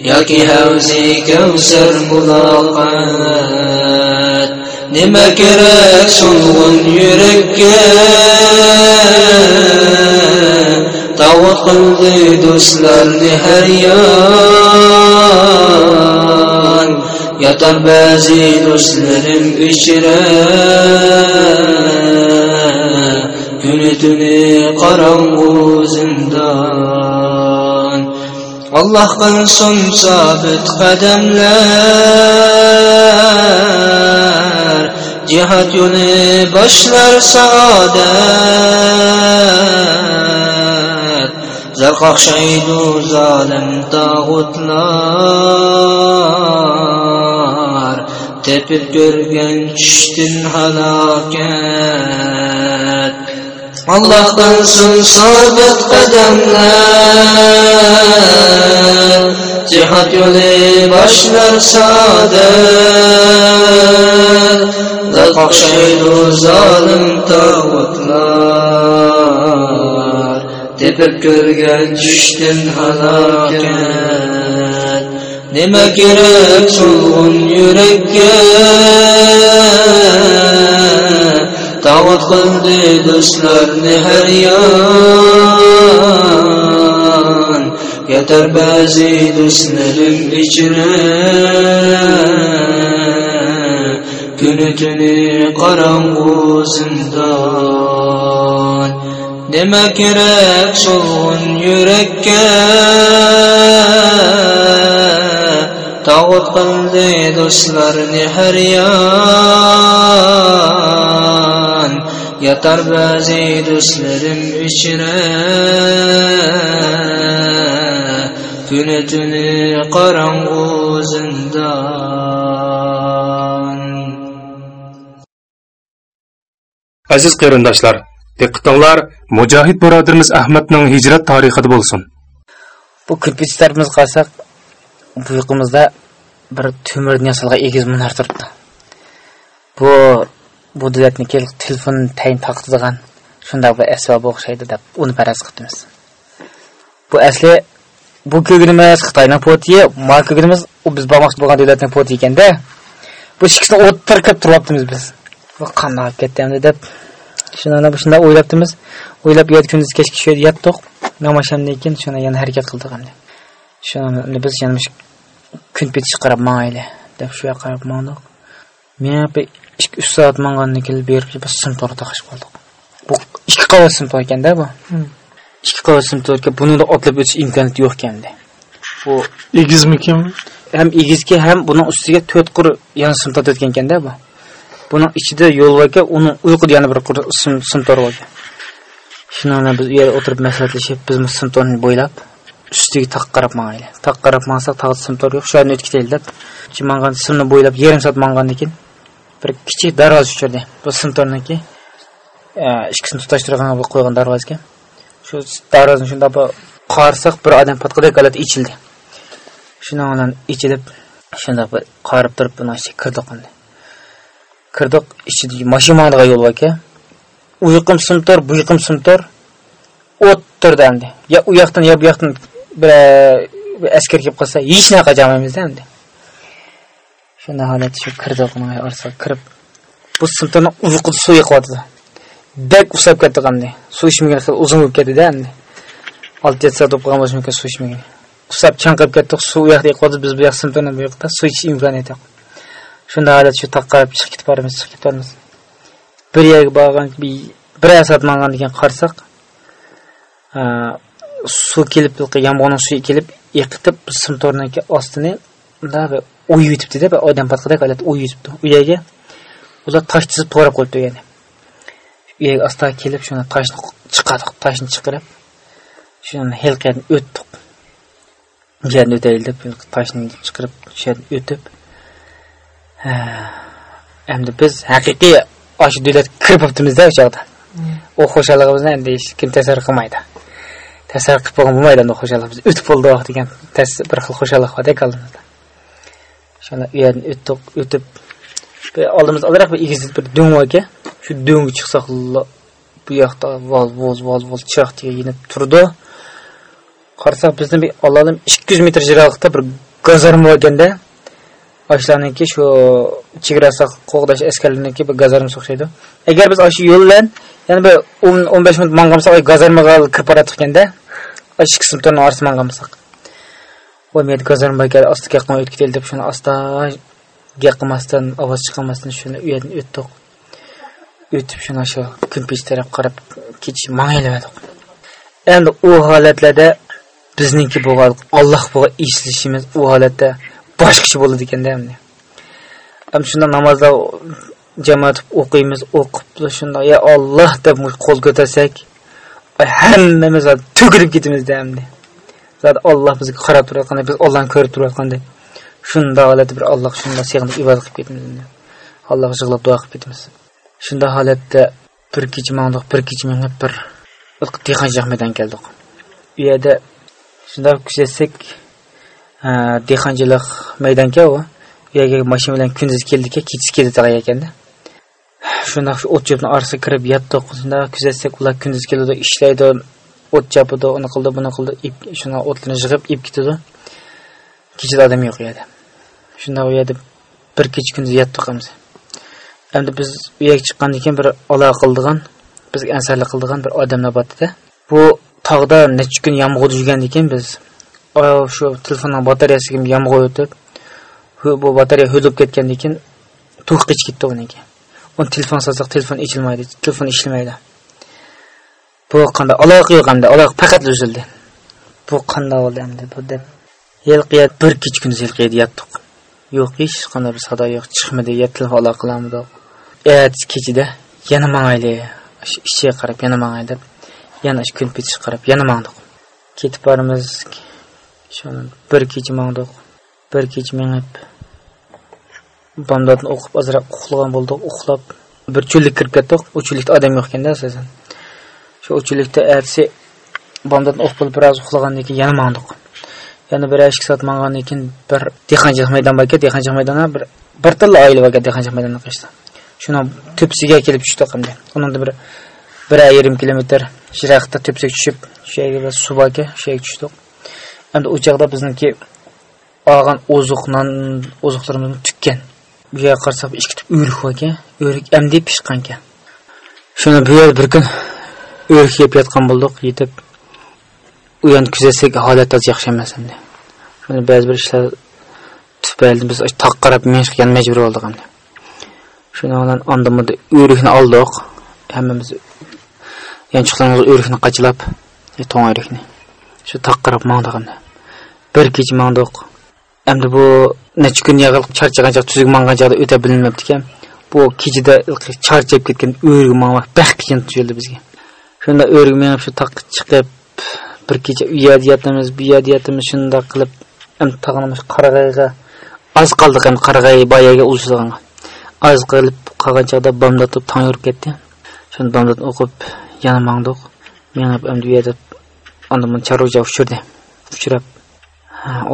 Ya ki havzi kevser mulakat Nime gerek solgun yürekke Tavuk kıldı dostlarını her yer Yatar bəzi dostlarım içrə Günüdünü qaranqu zindan. Allah qılsın sabit qədəmlər. Cihad yolu başlar saadət Zərqaq şəhidu zalim dağutlar. Tepip görgen kiştin halaket Allah'tansın sabit kademler Cihat yolu başlar saadet Ve kalkşaydı zalim tağutlar. Tepip görgen kiştin halaket nima kerak so'lg'in yurakka tavut qildi do'stlarni har yon yotar ba'zi do'stlarim ichra kuni tuni qorong'u zindon nima kerak so'lg'in yurakka tavut qildi do'stlarni har yon yotar ba'zi do'stlarim ichra. Kuni tuni qorong'u zindon Aziz qarindoshlar, diqqatinglar mujohid birodarimiz Ahmadning hijrat tarixida bo'lsin. Bu kirpichlarimiz qarsak, bu bir temirdan yasalgan egiz minar turibdi. Bu bu davlatni telefon tayin taqtidigan shundoq bir asbob o'xshaydi deb uni paraz qilamiz. Bu asli bu ko'girimiz Xitoyning potiyi, ma ko'girimiz u biz bormoqchi bo'lgan davlatning poti ekanda. Bu ikkisini o'tirib turibmiz biz. Bu qandoq qanday ketdi deb shuni shunday o'ylabdimiz. O'ylab yot kunduz kechga shu yerda yotdik. Namashamdan keyin shuni yana harakat qildik endi. Shuni biz yana kun betish qarab mayli deb shu yoqqa qarab mandik. Men bir 2-3 soat mangandan keyin berib bir sim to'g'ri taqishib qoldik. Bu ikki qavat sim to'g'ri ekanda bu. Ikki qavat sim to'g'ri buni otlab o'tish imkoniyati yo'q ekanda. Bu egizmikin? Ham egizki, ham buning ustiga 4 qur yana sim to'g'ri etgan ekanda bu. Buning ichida yo'l va uni uyquda yana bir qur sim to'g'ri ekan. Shuni biz u yerga o'tirib maslahatlashib, biz sim to'g'rini bo'ylab üstüge taq qarab mangayli. Taq qarab mangsak taq sim tor yo'q. Shu yerni o'tib ketaylik deb. Mangan simni bo'ylab yarim soat mangandan keyin bir kichik darvaz uchirdi. Bu sim to'g'riniki e, ikkisini tutashtirgan bu qo'ygan darvoza ekan. Shu shunda bu qarsak bir odam patqadek holat ichildi. Şuna olan ichilib shunda bir qarib turib buni ichiga kirdik endi. kirdiq ichidagi mashinaga yo'l bor ekan. U yiqim simtor, bu yiqim simtor o'ttirdi endi. Ya u yoqdan ya bu yoqdan бір әскер келіп қалса ешнаққа жамаймыз да енді сондай халат еще кірді құнай ұрысқа кіріп бұл сыныптан ұйқы су ұйқылады дәк ұсап кетті қандай су ішмеген ұзын болып кетті да енді алты жеті сағат болып қалған болса мүмкін су ішмеген ұсап чаңқып кеттік су ұяқта қалды біз бұяқ сыныптан бұяқта су іш имканияты жоқ сонда халат еще тақ қарап шығып кетіп барамыз шығып кетіп барамыз бір жерге барған бір аяқ сағат маңған екен қарасақ suv kelib yomg'irning suvi kelib yiqitib simtorniki ostini bunday o'yib yutibdida bir odam patqidek holat o'yib yutibdi. U yerga ular tosh chizib to'g'rab qo'yibdi u yerni u yerga asta kelib shuni toshni chiqardik toshni chiqarib shuni hilqani o'tdik yerni o'taylik deb toshni chiqarib shu yerni o'tib endi biz haqiqiy shu davlat kirib bo'libdimizda o'sha yoqda u xo'shaligimizni endi hech kim tasavvur qilmaydi tasar qilib bo'lgan bo'lmaydi xo'shalik biz o'tib bo'ldi degan bir xil xo'shalik bordek oldimizda shuni u yerni o'tdik o'tib oldimizda ozroq bir egiz bir do'ng bor shu do'ngga chiqsak bu yoqda voz voz voz voz chiroq yinib turdi. Qarasak bizni allohim ikki yuz metr jiroqlikda bir gazarma bor ekanda ashlarniki shu chegarasi qo'g'dash askarlarniki bir gazarma o'xshaydi agar biz shu yo'l bilan yana bir o'n o'n besh minut mangamsak gazarmaga kirib boradi ekanda ikki qismlarni orasida mangamsak men gazarma ekan ostiga qon o'tib ketaylik deb shuni asta gap qilmasdan ovoz chiqarmasdan shuni u yerdan o'tdik o'tib shuna shu kumpech taraf qarab ketish mangayladik endi u holatlarda bizniki bo'lgan alloh bo'lgan eshitishimiz u holatda boshqacha bo'ladi ekanda endi ham shunda namozda jamoat o'qiymiz o'qib shunda ya olloh deb qo'l ko'tarsak hammamiz to'kilib ketamiz endi zot olloh bizga qarab turayotganda biz ollohni ko'rib turayotganda shunda holatda bir alloh shunda sig'inib ibodat qilib ketamiz allohga yig'lab duo qilib ketamiz. Shunda holatda bir kecha mangdiq bir kecha minib bir dehqonchilik maydoniga keldik. U yerda shunda kuzatsak dehqonchilik maydonga u u yerga mashina bilan kunduz keldika kechasi keldi ekanda. Shundoq shu o't orasiga kirib yotdi kuzatsak ular kunduz keladi ishlaydi o't chopadi uni qildi buni qildi ip shuni o'tlarni yig'ib ip ketadi. Kechada odam yo'q u yerda shunda u yerda bir kecha kunduz yotdik endi biz u yerga chiqqandan keyin bir alo qildigan bizga ansarlik qildigan bir odamlar bor bu tog'da necha kun yomg'ir yurgandan keyin biz shu telefonning batareyasiga yomg'ir o'tib bu batareya ho'lib ketgandan keyin to'q qechib ketdi uniki uni telefon solsak telefon ichilmaydi telefon ishlamaydi. Bu qanday aloqa yo'q endi aloqa faqat uzildi. Bu qanday bo'ldi endi bu deb yilqiya bir kecha kunduz yilqiyada yotdik yo'q hech qanday bir sado yo'q chiqmadi ya telefon aloqa qilamiz ertasi kechida yana mangayli ishchiga qarab yana mangay deb yana shu kun petish qarab yana mangdiq ketib boramiz. Shuni bir kecha mangdiq bir kecha mangib bomdodni o'qib ozroq uxlagan bo'ldik uxlab bir cho'llik kirib ketdik. U cho'llikda odam yo'q ekanda asosan. Shu cho'llikda ertasi bomdodni o'qib bo'lib biroz uxlagandan keyin yana mangdiq yana bir ikki soat mangandan keyin bir dehqonchilik maydon bor ekan dehqonchilik maydoni bir bir tilla oila bor ekan dehqonchilik maydonida qishda shuni tepsiga kelib tushdik endi undan bir bir yarim kilometr jiroqda tepsiga tushib shu yerga bir suv bor ekan shu yerga tushdik. Endi u chog'da bizniki olgan oziq non oziqlarimizni tukkan bu yerga qarasak ikki tup o'rik bor ekan. O'rik amdi pishgan ekan. Shuni bu yer bir kun o'rik yeb yotgan bo'ldik yetib u yerni kuzatsak holat hozir yaxshi emas endi. Shuni ba'zi bir ishlar tufayli biz toqqa qarab minishga majbur bo'ldik endi. Shuni bilan andimda o'rikni oldik hammamiz yanchiqlarimiz o'rikni qachilab to'ng o'rikni. Shu toqqa qarab mangdik bir kecha mangdik endi bu necha kun yig'ilib charchagancha tuzuk mangan joyda o'ta bilinmabdi ekan bu kechada charchab ketgan o'rik mangmak bax qiyin tuyuldi bizga. Shunda o'rik mengib shu toqqa chiqib bir kecha u yerda yotamiz bu yerda yotamiz shundoq qilib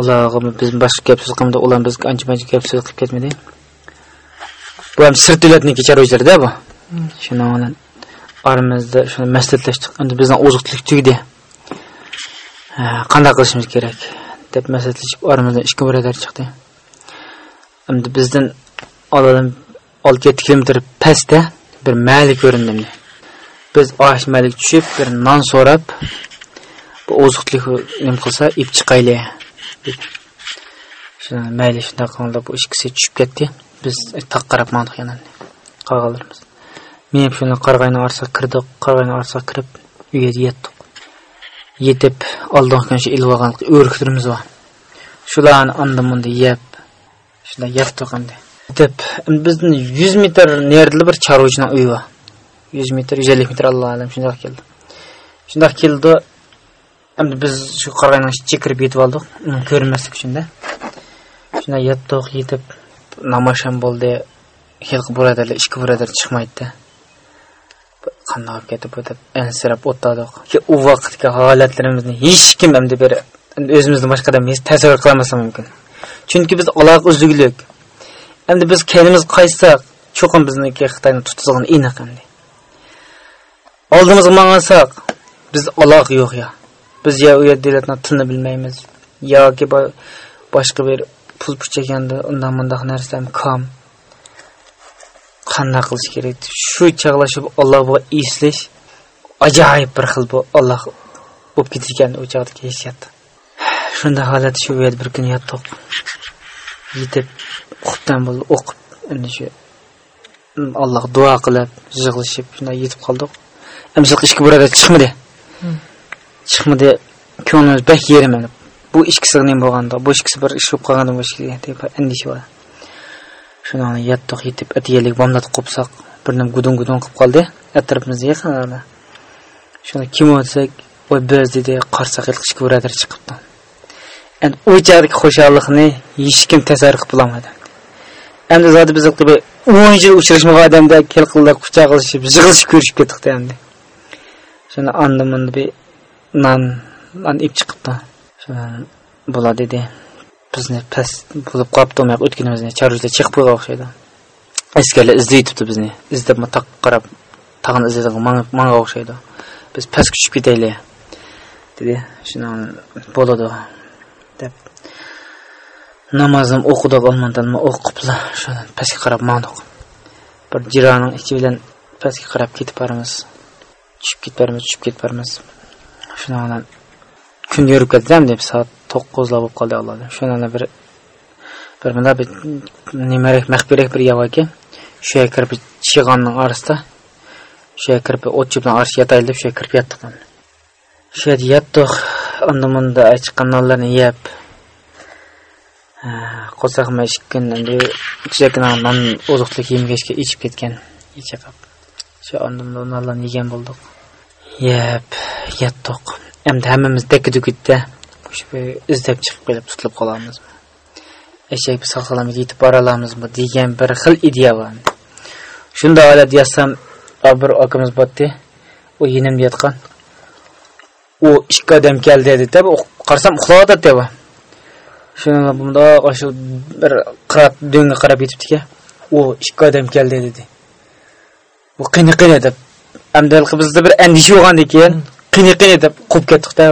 ularga biz boshqa gap so'z qilmadi ular bizga ancha muncha gap so'z qilib ketmadi. Bu ham sir davlatniki chorvachilarda bu. Shuni bilan oramizda shuni maslahatlashdik. Endi bizni oziq tulik tugdi qanday qilishimiz kerak deb maslahatlashib oramizdan ikki birodar chiqdi. Endi bizdan oldin olti yetti kilometr pastda bir mahalla ko'rindi biz oshmalik tushib bir non so'rab bu oziqlik nima qilsa ip chiqayli mayli shunday qilib bu ikkisi tushib ketdi biz taq qarab mandiq yana qolganlarimiz men shuni qarg'ayni orsiga kirdik qarg'ayni orsiga kirib yeb shunday deb bizni yuz metr nerida bir yuz metr yuz ellik metr keldi endi biz shu qarg'ayni ichiga kirib yetib oldik. Uni ko'rinmaslik uchunda shunday yetdik yetib namoz ham bo'ldi. Hilqi birodarlar ishki birodar chiqmaydida qandoq olib ketib deb ansirab o'tadiq. U vaqtgi holatlarimizni hech kim endi bir o'zimizni boshqa odam tasavvur qilolmasa mumkin. Chunki biz aloqa uzuglik endi biz kelimiz qaytsak cho'qin bizniki xitoyni tutizg'ini aniq endi. Oldimizga mangansak biz aloqa yo'q ya biz yo u yerda tilni bilmaymiz. Yoki boshqa bir pul purchaganda undan bundoq narsalar kom qanday qilish kerak? Shu chog'lashib allohga eslash ajoyib bir xil bu olloh bo'lib ketgan u chog'dagi hissiyat shunday holat shu yerda bir kun yotib yetib xubdan bo'lib o'qib endi shu alloh duo qilib yig'ilishib shunday yetib qoldik amsiliq ishga burada chiqmadi. Hmm. Chiqmadi ko'nglimiz bak yerimanib bu ikkisi nim bo'lganda bu ichkisi bir ish bo'lib qolganda bu ishga deb andisha bor shuni yattoq yetib atiyalik bomlatib qo'psoq bir nim gudun gudun qilib qoldi. Atrofimizda yaqinlarda shuni kim o'tsak voy biz dedi qarsak ilqishga buradir chiqibdi. Endi u chog'dagi xushalliqni hech kim tasavvur qilib bo'lolmadi endi zoti biz o'n yil uchrashmagan odamda kelqilda quchoqlashib yig'ilishib ko'rishib ketdik endi. Shuni andi mundi non non ip chiqibdi shuni bo'ladi dedi bizni past bo'lib qolibdi unaqa o'tganimizni chorvachilar chiqib qo'ygan o'xshaydi askarlar izlaytibdi bizni izlab taq qarab tag'in izlaydigan manga o'xshaydi biz pastga tushib ketaylik dedi shuni bo'ladi deb namozim o'qidik olmadan o'qibla shuni pastga qarab mandiq bir jironing ichi bilan pastga qarab ketib boramiz tushib ketib boramiz tushib ketib boramiz shuni bilan kun yurib ketdam deb soat to'qqizlar bo'lib qoldi allohdan shuni bir bir bunday bir nimarak maxbiyrak bir yoq ekan shu yerga kirib chig'onning orasida shu yerga kirib o't bilan arsh yotaylik deb shu yerga kirib yotdik shu yerda yotdik unda munda chiqqan nonlarni yeb qo'saqma ikki kun endi non yegan bo'ldik. Yeb yattoq. Endi hammamiz dakka dukitda shu izlab chiqib kelib tutilib qolamizmi eshak sog' salomat yetib bora olamizmi degan bir xil idea bor. Shunday holat yozsam bir akamiz bordi u yonimda yotgan. U ikki odam keldi dedida qarasam uxlayotdi shuni bundoq shu bir qarab do'ngga qarab yetibdika u ikki odam keldi dedi. Bu qani qini deb endi bizda bir andisha bo'lgandan keyin qini qini deb quvib ketdikda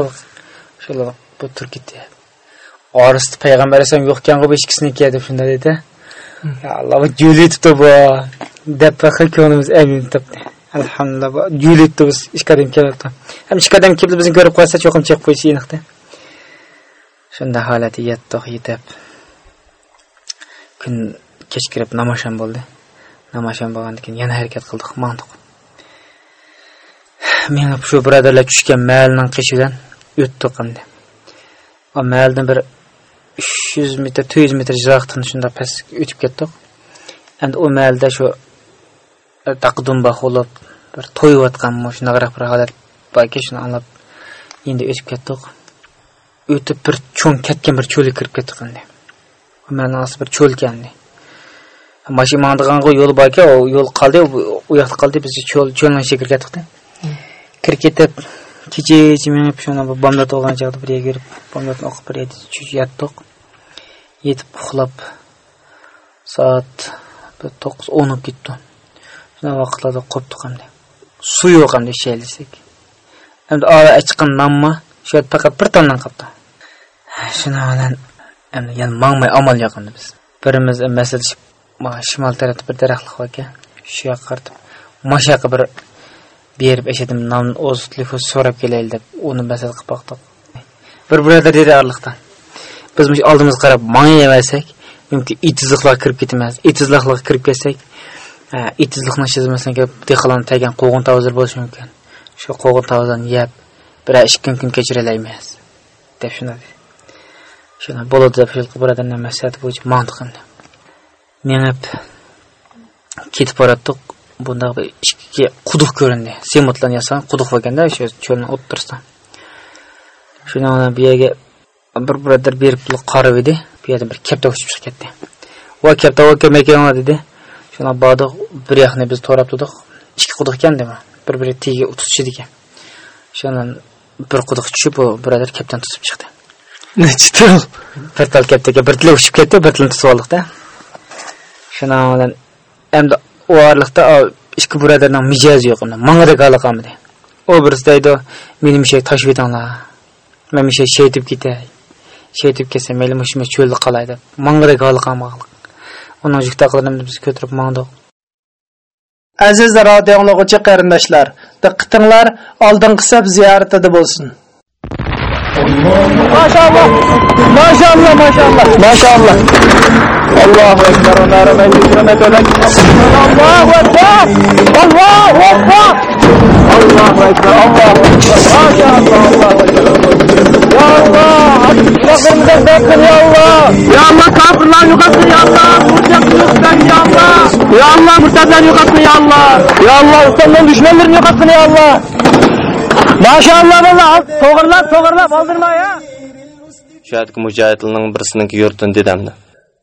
shular bu tur ketdi orasida payg'ambar alayhisalom yo'qkan ekan bu ikkisiniki deb shunday dedi. Ya alloh jo'laytibdi bu. Deb ko'nglimiz amin topdi alhamdulillah bu jo'laytibdi biz ikki odam kelyapti ham ikki odam bizni ko'rib qolsa cho'qim chiqib qo'yishi aniqda shunda holati yetdik yetib. Kun kech kirib namoz bo'ldi. Namoz ham bo'lgandan keyin yana harakat qildik mandiq men shu birodarlar tushgan mahalning qishidan o'tdik endi o mahaldan bir uch yuz metr to'rt yuz metr jiroqdan shunday past o'tib ketdik endi u mahalda shu e, taqdumba bo'lib bir to'yayotgan shunaqaroq bir holat bor ekan shuni anglab endi o'tib ketdik o'tib bir cho'ng ketgan bir cho'lga kirib ketdik endi. Mani bir cho'l ekandi mashina mandigan yo'l bor u yo'l qoldi u yoqda qoldi biz cho'l cho'lni ichiga kirib ketdikda кіркетіп чечесімен өп шона бомдат алған жағды бірге келіп бомдатын оқып бірге чүйі жаттық етіп ұқылап саат бір тоқыз он болып кетті сондай уақытларда қорыптық әмде су жоқ әмде іше әлі десек әмде ара ашқан нан ма шед пақат бір таң нан қалыпты шынаанан әмде яғни маңмай амал жоқ әмде біз біріміз мәсел шымал тарап бір дарақлық бар екен шұяқ қартып маша бір berib eshadim o'z ozutlik so'rab kelaylik deb uni masal qilib boqdik bir birodar dedi orliqdan biz mush oldimizga qarab mangaversak mumkin itizliqlar kirib ketamiz itizliqlarga kirib ketsak itizliqni chizmasdan kelib dehqonlarni tagan qo'g'in tavzir bo'lishi mumkin. Shu qo'g'in tavzirni yeb biror ikki kun kun kechiralaymiz deb shunday dedi. Shuni bo'ladi deb birodarni maslahati bo'yicha mantiqimni minib ketib boratdik bundaq bir ikki quduq ko'rindi. Sementlarni yasalgan quduq bo'lganda o'sha cho'lni o'ttirsa shundan bilan bu yerga bir birodar berib qarab edi. Bu yerda bir kapta uchib chiqib ketdi. Voy kapta voy kelmaykan dedi. Shuna bordiq bir yoqni biz to'rab turdik ikki quduq ekan dema bir biri tegiga tutishdi ekan. Shundan bir quduq tushib bu birodar kapdan tutib chiqdi. Nechi til? Bir tal kaptaga bir tila uchib ketdi bir tilini tutib oldiqda shundan endi u orliqda ikki birodarning mijozi yo'q unda mangada qolqamidi u birisi deydi meni mishak tashib etinglar man mishak shaytib ketay shaytib ketsa mayli mushuma cho'lda qolay deb mangada uni yuk taqlarimni biz ko'tarib mangdiq aziz radio anglag'uvchi qarindoshlar diqqatinglar oldingi saf ziyoratida bo'lsin. Maşallah. Maşallah maşallah. Maşallah. Allahu ekber onlara ben yüzüme dönek Allahu ekber. Allahu ekber. Allahu ekber Allahu ekber. Maşallah Allahu ekber. Ya Allah Allah'ımıza bakın ya Allah. Ya Allah kafirler yukarısın ya Allah. Murtadlar ya Allah. Ya Allah murtadlar yukarısın ya Allah. Ya Allah ustanların düşmanların yukarısın ya Allah Maşallah valla to'g'irlab to'g'irlab oldirma ya shu yergi mujohidlarning birsiniki yurtin dedimdi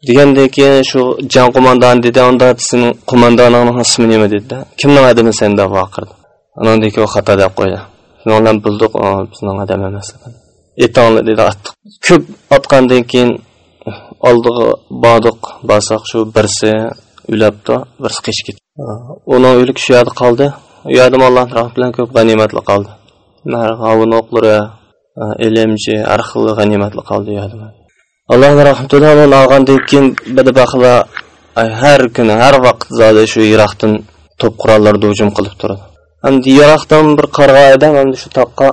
degandan keyin shu jan qo'mondoni dedi unda seni qo'mondoningni ismi nima dedida kimning adami sen deb vaqirdi anandan keyin u xato deb qo'ydi. Shuni bilan bildik bizning adam emas etongli dedi atdik ko'p otgandan keyin oldiga bordiq borsak shu birsi ulabdi birsi qish ketdi. Uning o'lik shu yerda qoldi. U yerda alloh rahmati bilan ko'p g'animatli qoldi havun o'qlari LMG har xil g'animatli qoldi u alloh rahmatidan uni olgandan keyin badbaxtlar har kuni har vaqt zodi shu yiroqdan to'p qurollarda hujum qilib turadi hamda yiroqdan bir qarg'a odam hamda shu toqqa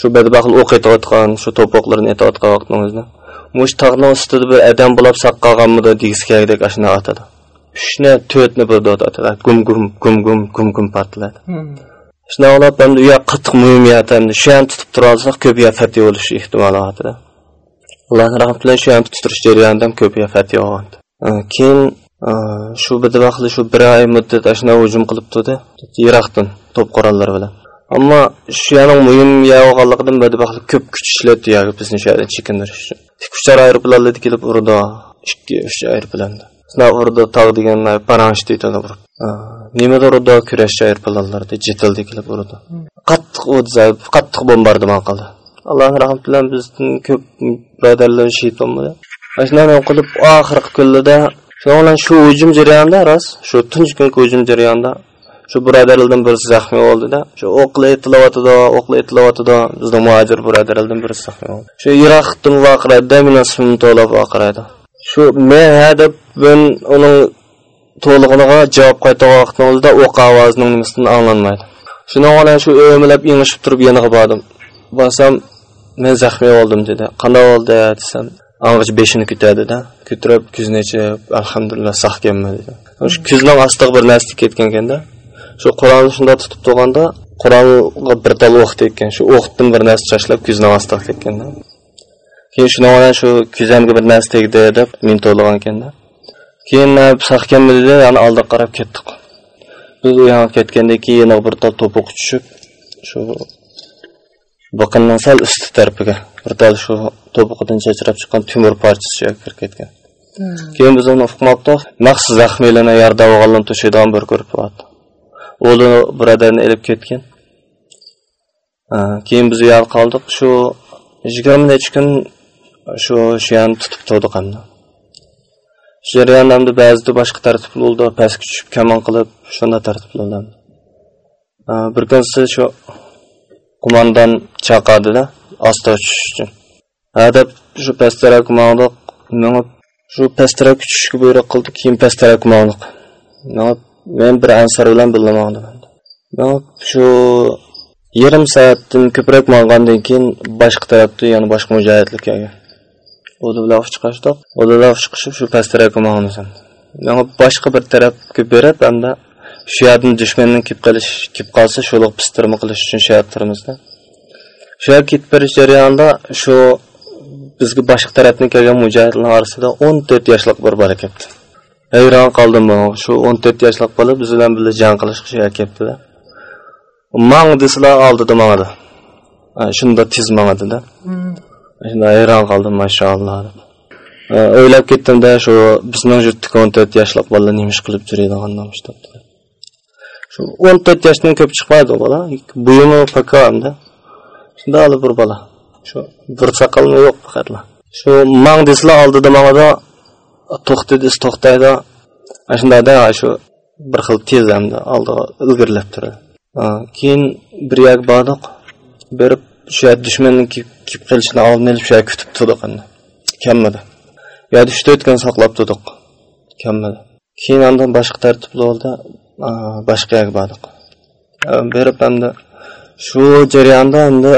shu badbaxtlar o'q etayotgan shu to'poqlarni etayotgan vaqtni o'zida mush tog'ni ustida bir odam bo'lib saqqalganmidi degisi kerakdek ashuna otadi uchni to'rtni birda otadi gum gum gum gum gum gum portladi shunday olib endi u ya qattiq muhimiyat endi shu ham tutib tura olsak ko'p yer fatih bo'lish ehtimoli haqida allohni rahmati bilan shu ham tutirish jarayonida ham ko'p yer fatih keyin shu bidvaqli shu bir oy muddat shunday hujum qilib turdi. Iroqdan to'p qurollar bilan. Ammo shu yerning muhim yer bo'lganligidan bidvaqli ko'p kuch ishlatdi yerga bizni shu yerdan chekindirish uchun. Uchar aeroplanlar kelib urdi. Ikki uch aeroplanda shunday urdi tog' degan paransh deydi nimada urdi kurashchi aeroplanlarda jetildi kelib urdi qattiq qattiq bombardimon qildi alloh rahmati bilan bizdan ko'p birodarlar shehid bo'lmadi shularni qilib oxirgi kunlarda shu bilan shu hujum jarayonida rost shu tunji kungi hujum jarayonida shu birodarlardan birisi zaxmiy bo'ldida shu o'qla etilyotida o'qla etilyotida bizni muhojir birodarlardan birisi zaxmiy bo'ldi shu iroqdan vaqirada meni to'lab vaqiradi shu men hadeb men uning to'lig'iniga javob qaytargan vaqtni o'zida o'q ovozining nimasidan anglanmaydi. Shundan bilan shu o'milab ingishib turib yoniga bordim. Borsam men zaxmiy bo'ldim dedi. Qanday bo'ldi desam ang'ich beshini ko'tardida ko'tarib ko'zini ichib alhamdulillah sahkanman dedi. Shu ko'zning ostiga bir narsa ketgan ekanda shu qur'onni shunday tutib turganda qur'onga bir tal o'q tekkan shu o'qdan bir narsa tashlab ko'zning ostiga tekkanda keyin shundan bilan shu ko'zamga bir narsa tegdi deb men to'lg'an ekanda keyin sahkanmi dedi yana oldiga qarab ketdik biz u yoqqa ketgandan keyin yana bir tal to'piq tushib shu biqinning sal usti tarafiga bir tal shu to'piqdan chachrab chiqqan temir parchasi kirib ketgan. Keyin biz uni uqmoqda maxsus zaxmiylarni yarda olganlarni to'shaydigan bir ko'rib bo'lyapti o'g'li birodarni ilib ketgan keyin biz u qoldik. Shu yigirma necha kun shu shu yerni tutib turdik hamda shu hamda ba'zida boshqa tartib bo'ldi. Pastga tushib kamon qilib shunda tartib bo'ldi. Bir kunsi shu qo'mondon chaqadida osta tushish uchun. Deb shu pasttaraq mangdiq minib shu pasttaraq tushishga buyruq qildi. Keyin pasttaraq mangdiq men bir ansar bilan birga mangdim shu yarim soatdan ko'proq mang'andan keyin boshqa tarafda ya'ni boshqa mujohidlar kelgan. Ular bilan chiqishdik ular bilan chiqishib shu past tarafga boshqa bir tarafga berib hamda shu yerdan dushmanning kelib qolish kelib qolsa shuliq pistirma qilish uchun shu yerda shu yerga ketib berish jarayonida shu bizga boshqa tarafdan kelgan mujohidlar orasida o'n to'rt yoshlik bir bola kelibdi. Hayron qoldim man shu o'n to'rt yoshlik bola biz bilan birga jang qilishga shu yerga kelibdida. Mang desalar oldida mangadi shunda tez mangadida hmm. Мен айран қалдым, машалла. Ойлап кеттім де, şu біздің жұртты 14 жаслық балалар неміш қылып жүреді деген намыстап. Şu 14 жастан көп шықпайды бала, бұйымы пакам да. Сонда алып бір бала. Şu бір сақалым жоқ пақатла. Şu маң десіла алды да маңада тоқты дес тоқтайда. Ашында да, шо бір қыл тез әмді алдыға ілгірлеп тұрады. Кейін бір яғы бадық, бір шоят kelib kelishini oldini olib shu kutib turdik endi yerda uch to'rt kun saqlab turdik kelmadi keyin andan boshqa tartibli bo'ldi. Boshqa yerga bordiq. Berib endi shu jarayonda endi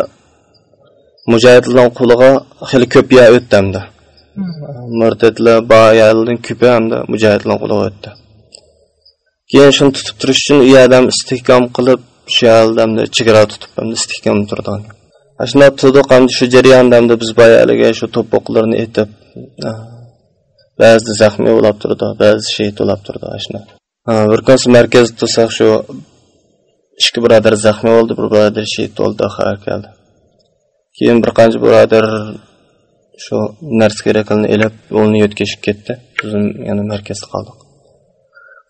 mujohidlarning qo'liga xili ko'p yer o'tdi endi. Murtadlar boyaldan ko'pi endi mujohidlarning qo'liga o'tdi. Keyin shuni tutib turish uchun u yerdan istehkom qilib shu yerda chegara tutib istehkom turdi shunda tuduq endi shu jarayonda endi biz boyaliga shu to'poqlarni etib ba'zi zaxmiy bo'lib turdi ba'zi shehid bo'lib turdi shuna bir kun markazda tursak shu ikki birodar zaxmiy bo'ldi bir birodar shehid bo'ldi xabar keldi. Keyin bir qancha birodar shu nars kerakligini ilib yo'lni yo'tkashib ketdi. Biz yana markazda qoldik.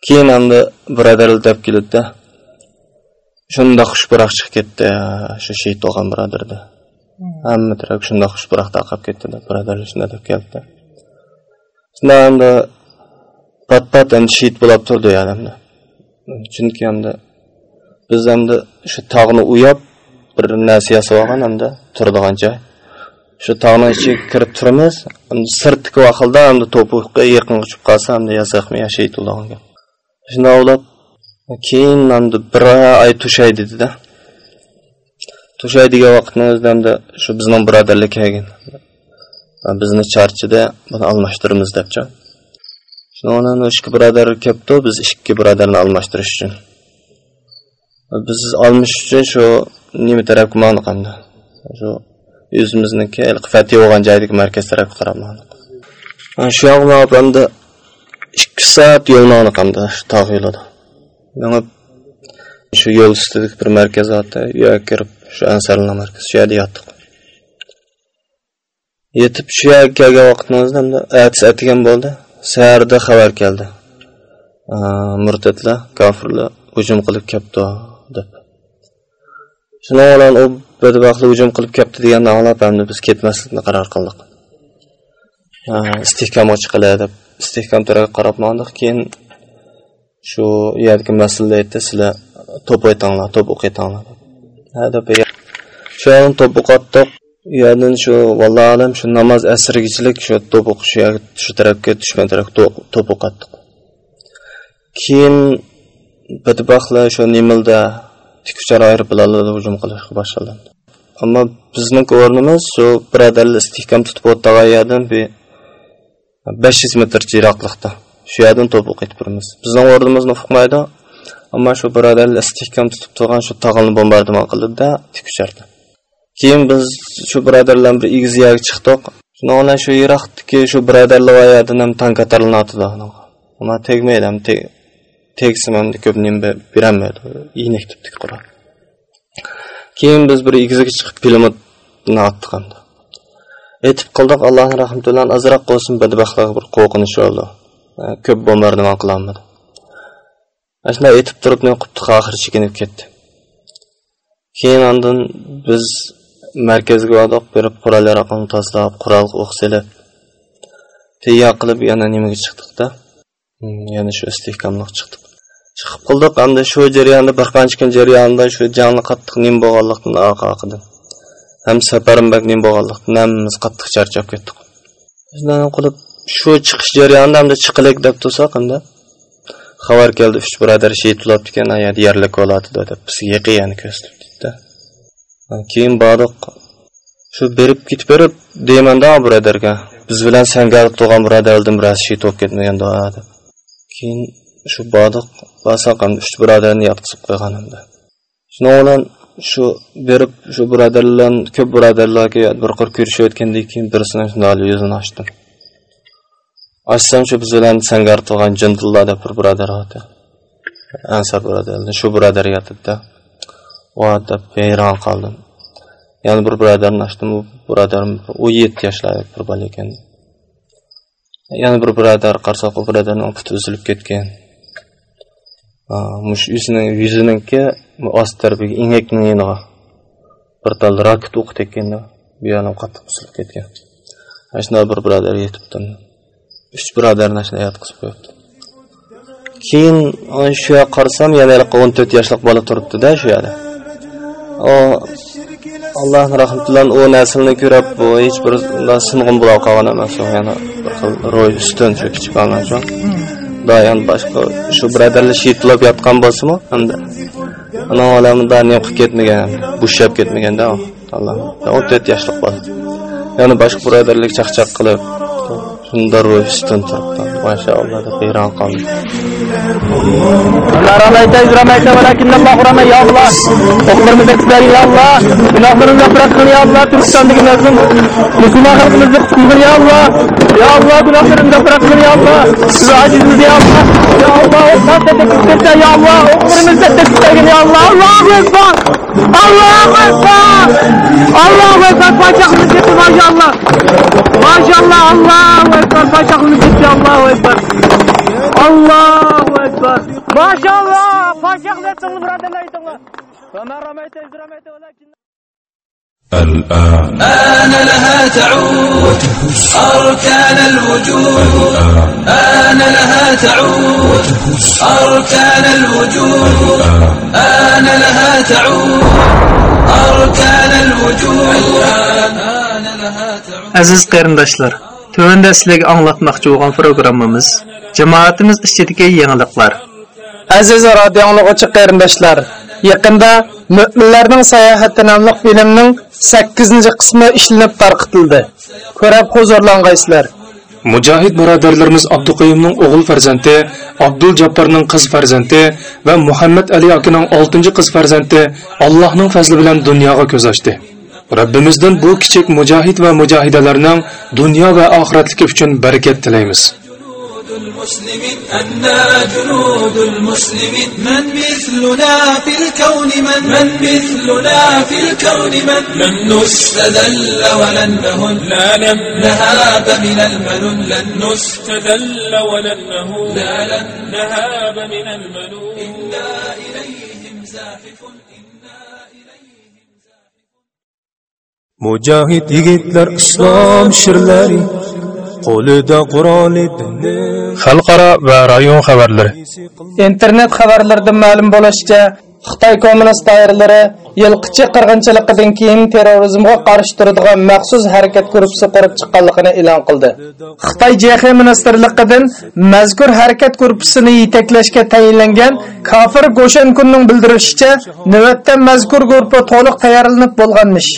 Keyin endi birodarlar deb kelibdi shunda xushbiroq chiqib ketdi shu shehid bo'lgan birodarda hamma taraf shunda xushbiroq taqab ketdi deb birodarlar shunda deb keldi shunda endi pat pat endi shehid bo'lib turdi endi chunki endi biz endi shu tog'ni uyab bir narsa yasab olgan endi turadigan joy. Shu tog'ni ichiga kirib turamiz sirtki vaqilda endi to'piqqa yaqin uchib qolsa endi yasaqmi shehid bo'lgan shunda o'ylab keyin endi bir oy tushay dedida. Tushay degan vaqtni o'zida endi shu bizning birodarlar kelgan. Bizni charchida buni almashtiramiz debchi shuni ikki birodar kelibdi biz ikki birodarni almashtirish uchun. Biz olmish uchun shu nima tarafga mandiq shu o'zimizniki fatih bo'lgan joydagi markaz tarafga qarab shu yoqqa endi ikki soat yo'lni aniqamdi shu tog' yo'lida. Mengib shu yo'l ustidagi bir markaz otdi u kirib shu ansarlar markazi shu yerda yotdik. Yetib shu yerga kelgan vaqtimizda ertasi atigan bo'ldi saharda xabar keldi. Murtadlar kofirlar hujum qilib kelibdi deb. Shundan bilan u badbaxtli hujum qilib kelibdi deganni anglab hamda biz ketmaslikni qaror qildik. Istehkom chiqiladi deb istehkom taraga qarab mandiq keyin shu yerdagi masala aytdi sizlar to'p o'ytinglar to'p o'qiytinglar ha shu to'p o'qatdik u yerdan shu vallohu alam shu namoz asrgichilik shu to'p o'qish shu tarafga tushgan tarafga to'p o'qatdik keyin badbaxtlar shu nimilda tikuchar ayirib bilanlar hujum qilishga boshladi ammo bizning o'rnimiz shu birodarlar istehkom tutib o'tirgan yerdan bir besh yuz metr yiroqliqda shu yerdan to'p o'qiydi birimiz. Bizning o'rnimizni uqmaydi ammo shu birodarlar istehkom tutib turgan shu tog'ilni bombardimon qildida tikuchardi keyin biz shu birodarlar bir egiz yerga chiqdik shundan shu yiroqdiki shu birodarlar oyadin ham tank atarlanatidi ammo tegmaydi ham tegsim ham ko'p nima berolmaydi iynak tibdik qurol keyin biz bir egizga chiqib pulemyotni otdiq endi aytib qildiq allohni rahmati bilan azroq bo'lsin badbaxtlarga bir qo'rqinish bo'ldi ko'p bombardimon qilolmadi. Shunday aytib turib men qubtiq oxiri chekinib ketdi keyin andin biz markazga bordik berib qurol yaroqni tozalab qurol o'q selib qilib yana nimaga chiqdikda hmm, yana shu istehkomliq chiqdik. Chiqib qildik endi shu jarayonda bir qancha kun jarayonida shu jonni qattiq nim bo'lganlikdan oqidi ham safarim bak nim bo'lganlikdan hammamiz qattiq charchab ketdik. Shundan qilib shu chiqish jarayonida hamda chiqilik deb tursak unda xabar keldi uch birodar shehid bo'libdi ekan ayat yerlik bo'ladi deb bizga yiqiyani ko'rsatibdida keyin bordiq shu berib ketib berib deymanda birodarga biz bilan sangarib turgan birodarlardan biroz shehid bo'lib ketmaganda deb. Keyin shu bordiq basaqam uch birodarni yotqizib qo'yganimda shuning bilan shu berib shu birodarlar ko'p birodarlarga bir qir ko'rishayotgandan keyin birisini shunday yuzini ochdim. Ochsam şu biz bilan sangar turgan da bir birodar edi ansar birodar shu yatıp da. va deb peyran kaldım. Yani bir birodarni açtım, bu birodarim u yetti yoshlarda bir bola ekan. Yani bir birodar qarasak u birodarning puti uzilib ketgan. Mush yuzining yuziniki ost tarafiga ingakning yeniga bir tal raket o'q tekkanda bu yana qattiq uzilib ketgan. Shunday bir birodar yetibdi. Uch birodarni shunday yotqizib qo'yibdi. Keyin shu yoqqa qarasam yana o'n to'rt yoshli bola turibdida shu yerda allohni rahmati bilan u naslni ko'rib bu hech bir sing'im bo'la qolgan emas. Yana bir xil ro'y ustun shu kichik bolalar doyan boshqa shu birodarlar shetlab yotgan bo'lsimi hamda ana olamida ne qilib ketmagan bo'shab ketmaganda alloh o'n to'rt yoshli bola. Yana boshqa birodarlik chaqchaq qilib shunda ro'y ustun turibdi mashaalloh deb hayron qoldim Allah rahmet eylesin, rahmet eylesin, velakin Allah kurana ya Allah. Oklarımızı ekber ya Allah. Günahlarımızı bırakın ya Allah. Türkistan'daki mezun. Müslüman halkımızı kutsun ya Allah. Ya Allah günahlarımızı bırakın ya Allah. Size aciziz ya Allah. Ya Allah oklar teteküstürse ya Allah. Oklarımızı teteküstürse ya Allah. Allahu Ekber. Allahu Ekber. Allahu Ekber. Paşaklımız yetti maşallah. Maşallah Allahu Ekber. Paşaklımız yetti Allahu Ekber. الله أكبر ما شاء الله فاشق ذاتنا براد الله يتغلى فما رميت إذ رميت ولكن الآن آن لها تعود. أركان الوجود. آن لها تعود. أركان الوجود. آن لها تعود. أركان الوجود. آن لها تعود. أعزائي قرنداشlar tövəndə sizlərə anlatmaqçı olan proqramımız cemaatimiz içindəki yeniliklər. Aziz radio anlıqçı qarindoshlar, yaqında Müminlərning sayohati nomli filmning 8-qismi ishlanib tarqitildi. Ko'rib huzurlangaysizlar. Mujohid birodarlarimiz Abduqayyumning o'g'il farzandi, Abdul Jabbarning qiz farzandi va Muhammad Ali akaning 6-qiz farzandi Allohning fazli bilan dunyoga ko'z ochdi. Rabbimizdan bu kichik mujohid va mujohidalarning dunyo va oxiratligi uchun barakat tilaymiz. المسلمين أنا جنود المسلمين من مثلنا في الكون من من مثلنا في الكون من لن نستذل ولن نهن لا لن نهاب من المنون لن نستذل ولن نهون لا لن نهاب من المنون Mujahid yigitlar islom shirlari qo'lida quroli Xalqaro va rayon xabarlari. Internet xabarlaridan ma'lum bo'lishicha, Xitoy kommunist doiralari yilqichi qirg'inchiliqidan keyin terrorizmga qarshi turadigan maxsus harakat guruhi qurib chiqqanligini e'lon qildi. Xitoy JX ministrligidan mazkur harakat guruhisini yetaklashga tayinlangan Kafir go'shankunning bildirishicha, navbatda mazkur guruh to'liq tayyorlanib bo'lganmish.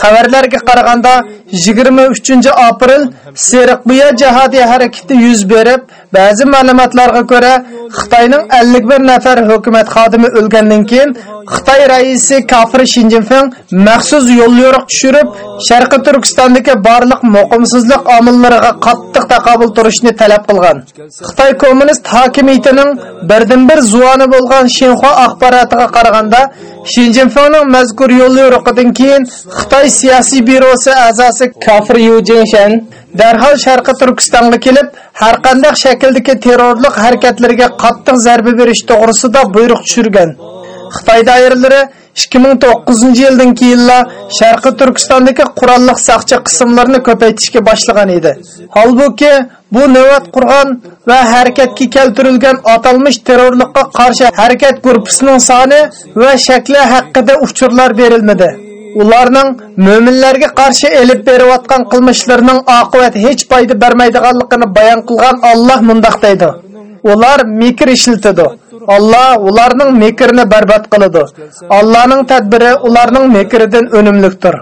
Xabarlarga qaraganda 23 aprel Seriqbiya jihodiy harakati yuz berib, ba'zi ma'lumotlarga ko'ra Xitoyning 51 nafar hukumat xodimi o'lgandan keyin Xitoy raisi kafir Shinjinfeng maxsus yo'l yo'riq tushirib, Sharqi Turkistondagi barliq muqimsizlik omillariga qattiq taqobil turishni talab qilgan. Xitoy kommunist hokimiyatining birdan-bir zuoni bo'lgan Xinhua axborotiga qaraganda, Shinjinfengning mazkur yo'l yo'riqidan keyin Xitoy siyosiy byurosi a'zosi kafir Yu Jinshan darhol Sharqi Turkistonga kelib, har qanday shakldagi terrorlik harakatlariga qattiq zarba berish to'g'risida buyruq tushirgan. Xitoy doiralari 2009 yildan keyinla Sharqi Turkistondagi qurolliq saqchi qismlarini ko'paytirishga boshlagan edi. Holbuki bu navbat qurgan va harakatga keltirilgan atalmish terrorlikqa qarshi harakat guruhining soni va shakli haqida uchurlar berilmadi. Ularning mo'minlarga qarshi elib berayotgan qilmishlarining oqibati hech foyda bermaydiganligini bayon qilgan Alloh mundaq deydi. ular mikr ishlatadi alloh ularning mekrini barbod qiladi. Allohning tadbiri ularning mekridan unumlikdir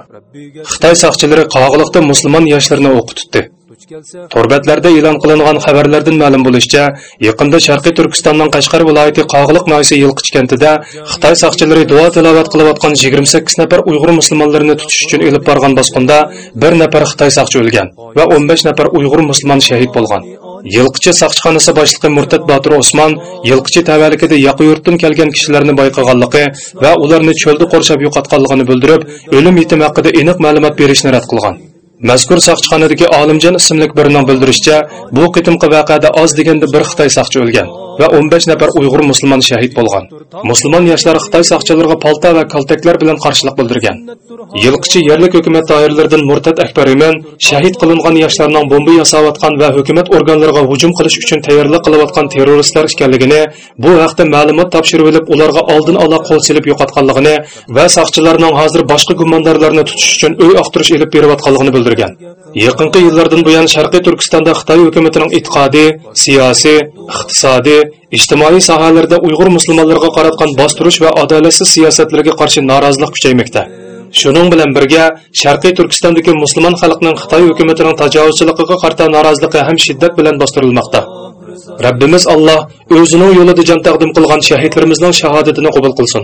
xitoy soqchilari qog'liqda musulmon yoshlarni o'qitdi. Torbetlarda e'lon qilingan xabarlardan ma'lum bo'lishicha, yaqinda Sharqiy Turkistonning Qashqar viloyati Qog'liq noyisi Yilqich kentida Xitoy soqchilari duo tilovat qilayotgan 28 nafar Uyg'ur musulmonlarini tutish uchun elib borgan bosqinda bir nafar Xitoy soqchi o'lgan va 15 nafar Uyg'ur musulmon shahid bo'lgan. Yilqichi soqchixonasi boshlig'i Murtad Botir usmon yilqichi tavallikida yaqi yurtdan kelgan kishilarni bayqaganligi va ularni cho'lda qurshab yo'qotganligini bildirib, o'lim yetim haqida aniq ma'lumot berishni rad qilgan. Mazkur soqchixonadagi Olimjon ismli birining bildirishicha, bu qitimqi voqeada oz deganda bir Xitoy soqchi o'lgan va 15 nafar Uyg'ur musulmon shahid bo'lgan. Musulmon yoshlar Xitoy soqchilariga palta va kaltaklar bilan qarshilik bildirgan. Yilqichi yerlik hukumat doiralaridan Murtad Akbar Iman shahid qilingan yoshlarning bomba yasayotgan va hukumat organlariga hujum qilish uchun tayyorlik qilayotgan terroristlar ekanligini, bu haqda ma'lumot topshirilib ularga oldin ola qo'l silib yo'qotganligini va soqchilarning hozir boshqa gumondorlarni tutish uchun uy oqtirish ilib berayotganligini bildirgan. Yaqinqi yillardan buyon Sharqiy Turkistonda Xitoy hukumatining iqtisodiy, siyosiy, iqtisodiy, ijtimoiy sohalarda Uyg'ur musulmonlarga qaratgan bostirish va adolatsiz siyosatlarga qarshi norozilik kuchaymoqda. Shuning bilan birga Sharqiy Turkistondagi musulmon xalqning Xitoy hukumatining tajovuzchiligiga qarshi noroziligi ham shiddat bilan bostirilmoqda. Rabbimiz Alloh o'zining yo'lida jon taqdim qilgan shahidlarimizning shahodatini qabul qilsin.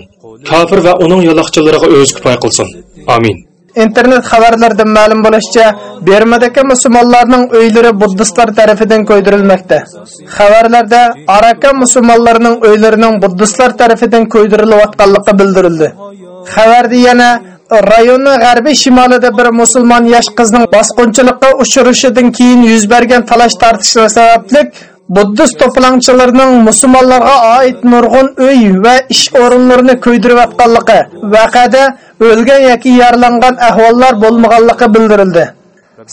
Kafir va uning yo'laqchilariga o'z kifoya qilsin. Amin. Internet xabarlaridan ma'lum bo'lishicha bermadagi musulmonlarning uylari buddistlar tarafidan ko'ydirilmoqda. Xabarlarda araka musulmonlarning uylarining buddistlar tarafidan ko'ydirilayotganligi bildirildi. Xabarda yana rayonni g'arbiy shimolida bir musulmon yosh qizning bosqinchilikqa uchrashidan keyin yuz bergan talash tortishlar sababli buddist to'planchilarning musulmonlarga oid nurg'un uy va ish o'rinlarini kuydirayotganligi vaqada o'lgan yoki yaralangan ahvollar bo'lmaganligi bildirildi.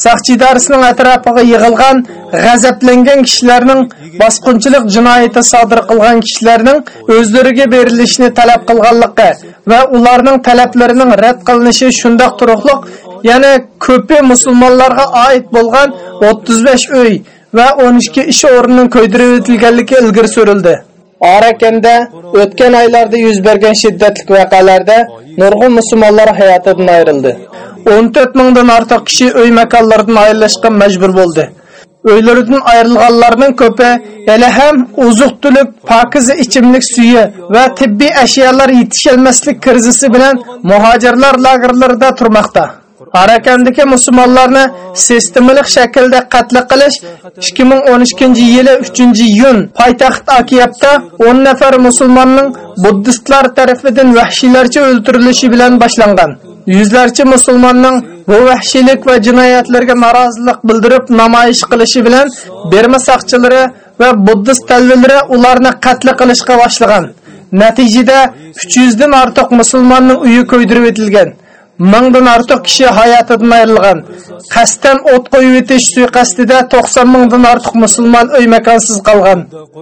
Saqchi idorasining atrofiga yig'ilgan g'azablangan kishilarning bosqinchilik jinoyati sodir qilgan kishilarning o'zlariga berilishini talab qilganligi va ularning talablarining rad qilinishi shundoq turuqliq yana ko'pi musulmonlarga oid bo'lgan 35 uy va 12 ish o'rnining ko'ydirib o'tilganligi ilgari surildi. Arakanda o'tgan oylarda yuz bergan shiddatli voqealarda nurg'un musulmonlar hayotidan ayrildi. 14 mingdan ortiq kishi uy makonlaridan ayrilishga majbur bo'ldi. Uylaridan ayrilganlarning ko'pi hali ham uzuq-tulik, pokiz ichimlik suvi va tibbiy ashyolar yetisholmaslik krizisi bilan muhojirlar lagerlarida turmoqda. Arakandagi musulmonlarni sistemalik shaklda qatl qilish 2012 yili 3-iyun poytaxt Akiyabda 10 nafar musulmonning buddistlar tomonidan vahshiylarcha o'ldirilishi bilan boshlangan. Yuzlarcha musulmonning bu vahshiylik va jinoyatlarga norozilik bildirib namoyish qilishi bilan Berma saqchilari va buddist talvilari ularni qatl qilishga boshlagan. Natijada 300 dan ortiq musulmonning uyi ko'ydirib etilgan. Mingdan ortiq kishi hayotidan ayrilgan qasddan o't qo'yib etish suiqasdida 90 mingdan ortiq musulmon uy makonsiz qolgan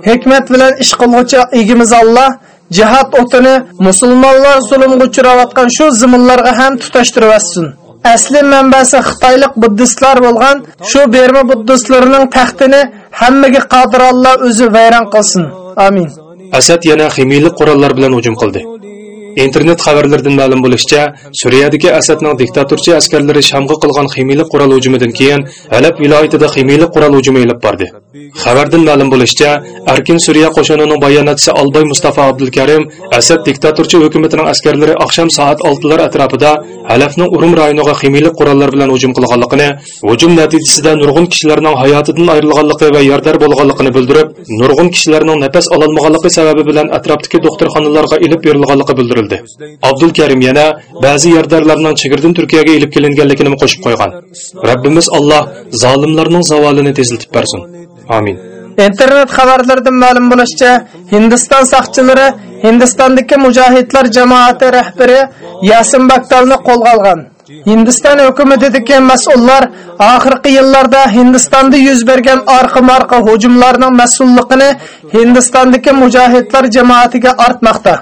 hikmat bilan ish qiluvchi egimiz Alloh jihad o'tini musulmonlar zulmga uchrayotgan shu ziminlarga ham tutashtirib atsin asli manbasi xitoylik buddistlar bo'lgan shu berma buddistlarining taxtini hammaga qodir Alloh o'zi vayron qilsin amin asad yana ximiylik qurollar bilan hujum qildi internet xabarlaridan ma'lum bo'lishicha suriyadagi asadning diktatorchi askarlari shamg'a qilgan ximiylik qurol hujumidan keyin alab viloyatida ximiylik qurol hujumi ilib bordi. Xabardan ma'lum bo'lishicha arkin suriya qo'shinining bayonotchisi olboy mustafa abdulkarim asad diktatorchi hukumatining askarlari oqshom soat oltilar atrofida halafning urum rayoniga ximiylik qurollar bilan hujum qilganligini hujum natijasida nurg'un kishilarning hayotidan ayrilganligi va yordar bo'lganligini bildirib nurg'un kishilarning nafas ololmaganligi sababi bilan atrofdagi doktorxonalarga ilib berilganligi bildirildi. Abdul karim yana ba'zi yordamlarning chigirdan turkiyaga ilib kelinganligini qo'shib qo'ygan. Rabbimiz alloh zolimlarning zavolini tezlatib bersin. Amin. Internet xabarlaridan ma'lum bo'lishicha hindiston soqchilari hindistondagi mujohidlar jamoati rahbari yasin baktalni qo'lga olgan. Hindiston hukumatidagi mas'ullar oxirgi yillarda hindistonda yuz bergan orqa-marqa hujumlarning mas'ulligini hindistondagi mujohidlar jamoatiga ortmoqda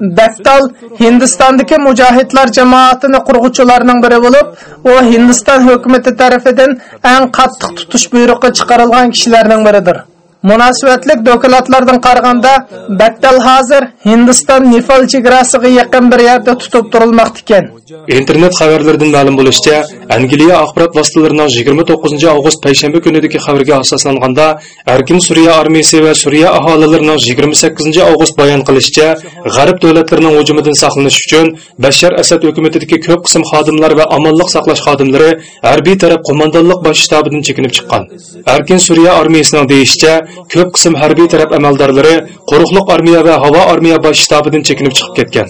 Baktal Hindistondagi mujohidlar jamoatini qurg'uvchilarning biri bo'lib, u Hindiston hukumati tomonidan eng qattiq tutish buyrug'i chiqarilgan kishilarning biridir. Munosabatlik dokladlardan qaraganda battal hozir hindiston nifol chegarasiga yaqin bir yerda tutib turilmoqda ekan. Internet xabarlaridan ma'lum bo'lishicha angliya axborot vositalarining 29 avgust payshanba kunidagi xabarga asoslanganda erkin suriya armiyasi va suriya aholilarining 28 avgust bayon qilishicha g'arb davlatlarining hujumidan saqlanish uchun bashar asad hukumatidagi ko'p qism xodimlar va amonliq saqlash xodimlari harbiy taraf qo'mondonlik bosh shtabidan chekinib chiqqan. Erkin suriya armiyasining deyishicha ko'p qism harbiy taraf amaldorlari qo'riqliq armiya va havo armiya bosh shtabidan chekinib chiqib ketgan.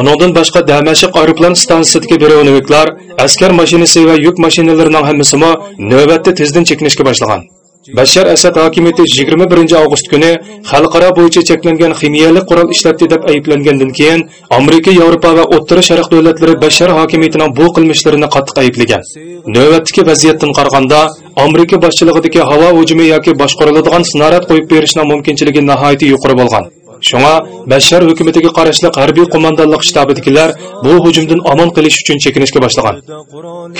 Uningdan boshqa damashq aeroplan stansiyasidagi berovniklar askar mashinasi va yuk mashinalarining hammasimi navbatda tezdan chekinishga boshlagan. Bashar asad hokimiyati 21 avgust kuni xalqaro bo'yicha cheklangan ximiyalik qurol ishlatdi deb ayblangandan keyin amerika yevropa va o'rta sharq davlatlari bashar hokimiyatining bu qilmishlarini qattiq ayblagan. Navbatdagi vaziyatdan qaraganda amerika boshchiligidagi havo hujumi yoki boshqariladigan snarat qo'yib berishning mumkinchiligi nihoyatda yuqori bo'lgan. Шуңа Башар хөкүмәтегә карашлы хәрби командалык штабыдагылар бу һөҗүмдән аман кылыш өчен чекинишкә башлаган.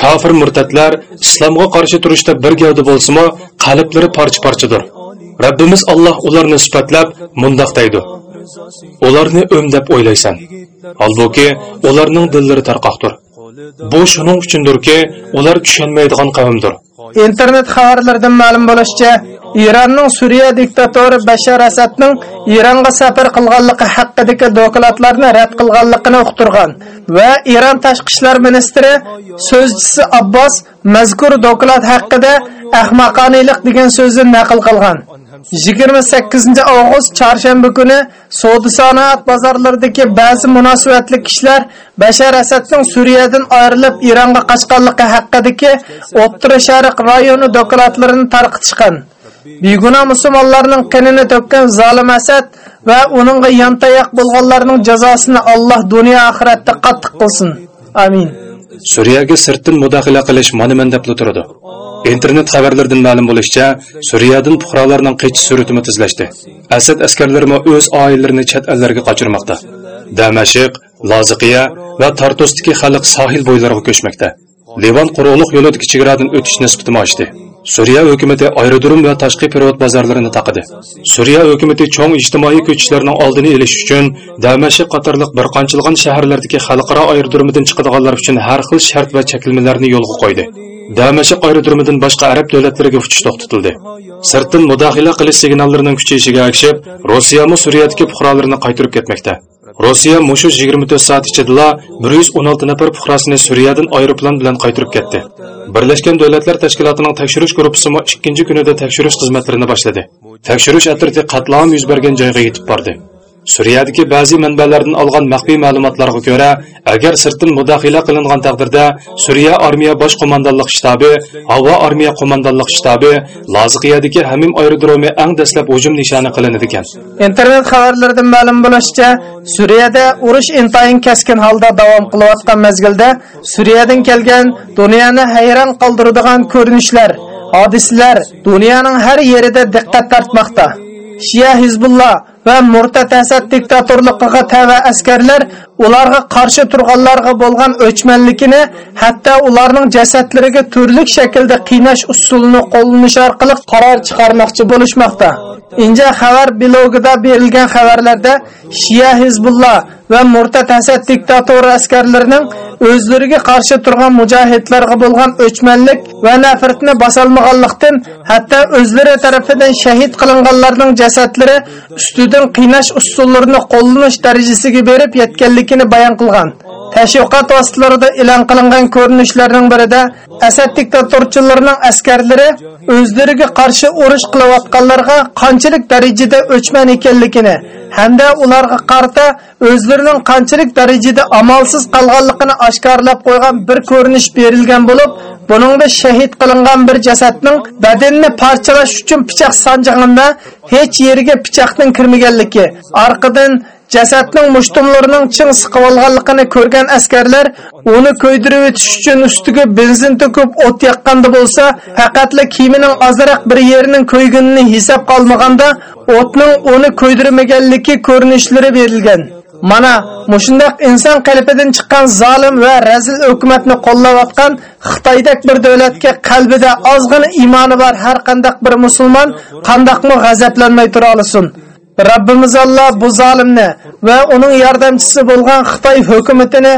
Кафир муртатлар исламга каршы турышта бер гәүдә булсымы, калыплары парча-парчадыр. Раббimiz Аллаһ уларны сифатлап мондак deydi. Уларны өм дип ойлайсан. Halbuki ularning таркактыр. Бу шуның өчендер ки, улар tushunmaydigan кавымдыр. Интернет xabarlaridan ma'lum булышча, Иранның Сүрия диктаторы bashar asadning eronga safar qilganligi haqidagi dokladlarni rad qilganligini uqtirgan va Иран tashqi ishlar ministri so'zchisi abbos mazkur doklad haqida ahmoqoniylik degan so'zni naql qilgan. 28 avgust chorshanba kuni savdo sanoat bozorlaridagi ba'zi munosabatli kishilar bashar asadning suriyadan ayrilib eronga qochganligi haqidagi o'ttira sharq rayoni dokladlarini tarqitishgan. Beguna musulmonlarning qinini to'kkan zolim asad va uningga yantayoq bo'lganlarning jazosini alloh dunyo oxiratda qattiq qilsin amin Suriyaga sirtdan mudohala qilish monument deb turadi. Internet xabarlaridan ma'lum bo'lishicha, Suriyadan fuqarolarning qichish sur'ati tezlashdi. Asad askarlari o'z oilalarini chet ellarga qochirmoqda. Damashq, Loziqiya va Tartusdagi xalq sohil bo'ylariga ko'chmoqda. Livan quruqliq yo'lidagi chegaradan o'tish nisbatini oshdi. Suriya hukumatı aerodrom va tashqi perevod bozorlarini taqidi. Suriya hukumatı cho'ng ijtimoiy ko'chishlarning oldini olish uchun Damashq qatorliq bir qanchilgan shaharlardagi xalqaro aerodromidan chiqadiganlar uchun har xil shart va cheklovlarni yo'lga qo'ydi. Damashq aerodromidan boshqa arab davlatlariga uchish to'xtatildi. Sirtdan mudaxila qilish signallarining kuchayishiga aksib, Rossiya mu Suriyadagi fuqarolarini qaytarib ketmoqda. Rossiya mushu 24 soat ichida 116 nafar fuqarosini Suriyadan aeroplan bilan qaytarib ketdi. Birlashgan Davlatlar Tashkilotining tekshirish guruhi ikkinchi kunida tekshirish xizmatlarini boshladi. Tekshirish atrofida qatlam yuz bergan joyga yetib bordi. Suriyadagi ba'zi manbalardan olgan maxfiy ma'lumotlarga ko'ra, agar sirtdan mudaxila qilingan taqdirda Suriya armiya bosh qo'mondonlik shtabi, havo armiya qo'mondonlik shtabi, Lazqiyadagi Hamim aerodromi eng dastlab hujum nishoni qilinadi ekan. internet xabarlaridan ma'lum bo'lishicha suriyada urush intayin keskin holda davom qilayotgan mezgilda suriyadan kelgan dunyoni hayron qoldiradigan ko'rinishlar hodisalar dunyoning har yerida diqqat tortmoqda shiya Hizbullah va murtad asad diktatorligiga tava askarlar ularga qarshi turganlarga bo'lgan o'chmanligini hatto ularning jasadlariga turli shaklda qiynash usulini qo'llanish orqali qaror chiqarmoqchi bo'lishmoqda. Inja xabar blogida berilgan xabarlarda shiya hizbulloh va murtad asad diktatori askarlarining o'zlariga qarshi turgan mujohidlarga bo'lgan o'chmanlik va nafratni bosolmaganlikdan hatto o'zlari tarafidan shahid qilinganlarning jasadlari ustidan qiynash usullarini qo'llanish darajasiga berib yetganligini bayon qilgan. Tashviqot vositalarida e'lon qilingan ko'rinishlarning birida asad diktatorchilarining askarlari o'zlariga qarshi urush qilayotganlarga qanchalik darajada o'chman ekanligini hamda ularga qarta o'zlarining qanchalik darajada amalsiz qolganligini oshkorlab qo'ygan bir ko'rinish berilgan bo'lib buningda shahid qilingan bir jasadning badanni parchalash uchun pichoq sanjig'anda hech yeriga pichoqning kirmaganligi orqadan jasadning mushtumlarining ching siqib olganligini ko'rgan askarlar uni ko'ydirib o'tish uchun ustiga benzin to'kib o't yoqqanda bo'lsa faqatla kiyimining ozroq bir yerining ko'ygunini hisobga olmaganda o'tning uni ko'ydirmaganligi ko'rinishlari berilgan. Mana mushundaq inson qalbidan chiqqan zolim va razil hukumatni qo'llayotgan xitoydek bir davlatga qalbida ozgina iymoni bor har qandaq bir musulmon qandaqmi g'azablanmay tura olsin. Rabbimiz Alloh bu zolimni va uning yordamchisi bo'lgan Xitoy hukumatini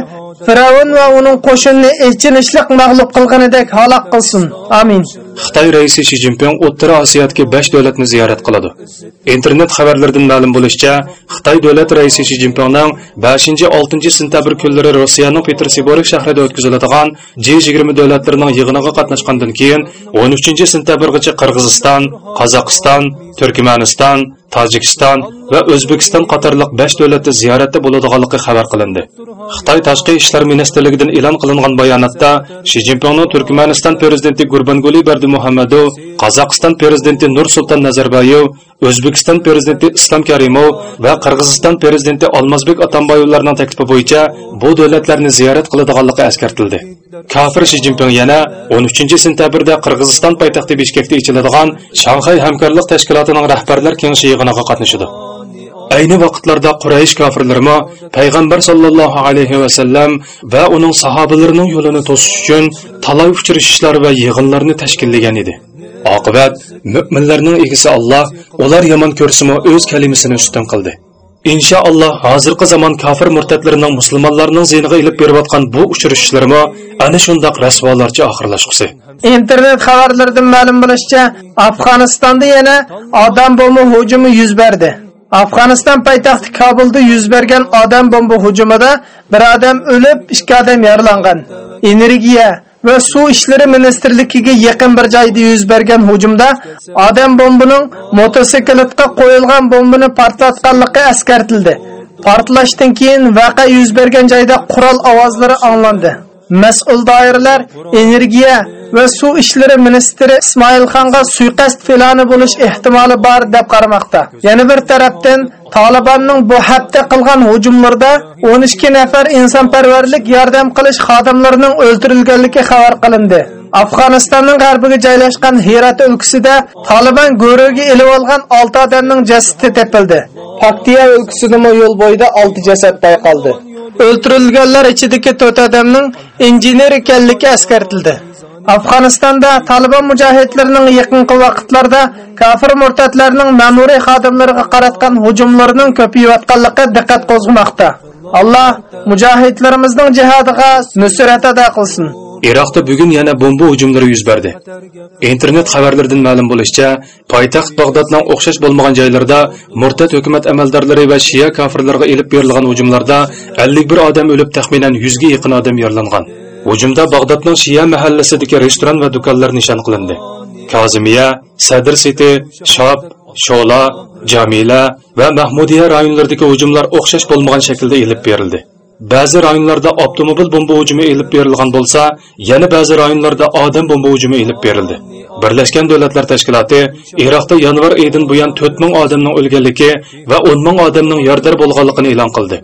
Firavun va uning qo'shinini elchinishlik mag'lub qilganidek halok qilsin. Amin. Xitoy raisi Shi Jinping O'rta Osiyodagi 5 davlatni ziyorat qiladi. Internet xabarlaridan ma'lum bo'lishicha, Xitoy davlat raisi Shi Jinpingning 5-6 sentabr kunlari Rossiyaning Petersburg shahrida o'tkaziladigan G20 davlatlarining yig'iniga qatnashgandan keyin 13 sentabrgacha Qirg'iziston, Qozog'iston, Turkmaniston, Tojikiston va O'zbekiston qatorliq 5 davlatda ziyoratda bo'ladiganligi xabar qilindi. Xitoy tashqi ishlar ministrligidan e'lon qilingan bayonotda Shi Jinpingning Turkmaniston prezidenti Gurbanguly Berdimuhammedov, Qozog'iston prezidenti Nursulton Nazarboyev, O'zbekiston prezidenti Islom Karimov va Qirg'iziston prezidenti Almazbek Atambayevlarning taklifi bo'yicha bu davlatlarni ziyorat qiladiganligi eskartildi. Kafir Shi Jinping yana 13 sentabrda Qirg'iziston poytaxti Bishkekda ichiladigan Shanxay hamkorlik tashkilotining rahbarlar kengashi yig'iniga qatnashadi. Ayni vaqtlarda Quraysh kafirlarimi payg'ambar sollallohu alayhi va sallam va uning sahobalarining yo'lini to'sish uchun talay uchrashishlar va yig'inlarni tashkillagan edi. Oqibat mu'minlarning egisi Alloh ular yomon ko'rsimi o'z kalimasini ustun qildi. Inshaalloh hozirgi zamon kofir murtadlarining musulmonlarning ziyniga ilib berayotgan bu uchrashishlarmi ana shundoq rasvolarcha oxirlashqusi. internet xabarlaridan ma'lum bo'lishicha afg'onistonda yana odam bomba hujumi yuz berdi afg'oniston poytaxti kobulda yuz bergan odam bomba hujumida bir odam o'lib ikki odam yaralangan energiya va suv ishlari ministrligiga yaqin bir joyda yuz bergan hujumda odam bombining mototsiklga qo'yilgan bombani portlatganligi eskartildi. Portlashdan keyin voqea yuz bergan joyda qurol ovozlari anglandi. Mas'ul doiralar energiya va suv ishlari ministri Ismoilxonga suiqasd filoni bo'lish ehtimoli bor deb qaramoqda. Yana bir tarafdan Talibanning bu hafta qilgan hujumlarda 12 nafar insonparvarlik yordam qilish xodimlarining o'ldirilganligi xabar qilindi. Afg'onistonning g'arbiga joylashgan Herat o'lkasida Taliban go'riga ilib olgan 6 odamning jasadi topildi. Paktiya o'lkasida yo'l bo'yida 6 jasad payqaldi. O'ldirilganlar ichidagi to'rt odamning injener ekanligi eskartildi. Afg'onistonda Taliban mujohidlarining yaqinqi vaqtlarda kafir murtatlarning ma'muriy xodimlariga qaratgan hujumlarining ko'payayotganligi diqqat qo'zg'amoqda. Alloh mujohidlarimizning jihadiga nusrat ado qilsin. Iroqda bugun yana bomba hujumlari yuz berdi. Internet xabarlaridan ma'lum bo'lishicha, poytaxt Bag'dodning o'xshash bo'lmagan joylarida murtad hukumat amaldorlari va shiya kofirlarga elib berilgan hujumlarda 51 odam o'lib, taxminan 100 ga yaqin odam yaralangan. Hujumda Bag'dodning Shiya mahallasidagi restoran va do'konlar nishon qilindi. Kozimiya, Sadr City, Shob, Shola, Jamila va Mahmudiya rayonlaridagi hujumlar o'xshash bo'lmagan shaklda elib berildi. Ba'zi rayonlarda avtomobil bomba hujumi elib berilgan bo'lsa, yana ba'zi rayonlarda odam bomba hujumi elib berildi. Birlashgan Davlatlar Tashkiloti Iroqda yanvar oyidan buyon 4000 odamning o'lganligi va 10 ming odamning yordar bo'lganligini e'lon qildi.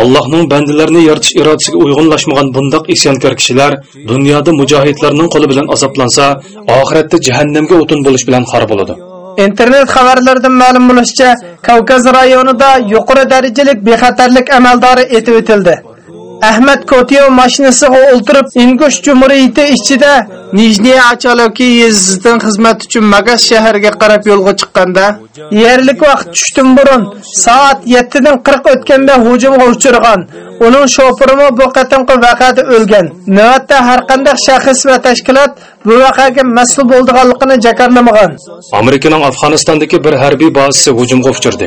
Allohning bandalarni yaratish irodasiga uyg'unlashmagan bundoq isyonkor kishilar dunyoda mujohidlarning qo'li bilan azoblansa, oxiratda jahannamga o'tin bo'lish bilan xor bo'ladi. Internet xabarlaridan ma'lum bo'lishicha kavkaz rayonida yuqori darajalik bexatarlik amaldori etib o'tildi. Ahmad kotiyev mashinasiga o'ltirib ingush jumuriyati ichida nijniy achaloki yezisidan xizmat uchun magas shahriga qarab yo'lga chiqqanda yerlik vaqt tushdan burun soat yettidan qirq o'tganda hujumga uchirgan. Uning shofirimi bu qatimqi vaqada o'lgan navbatda har qanday shaxs va tashkilot bu vaqaga mas'ul bo'lganligini jakarlamagan Amerikaning Afg'onistondagi bir harbiy bazasi hujumga uchirdi.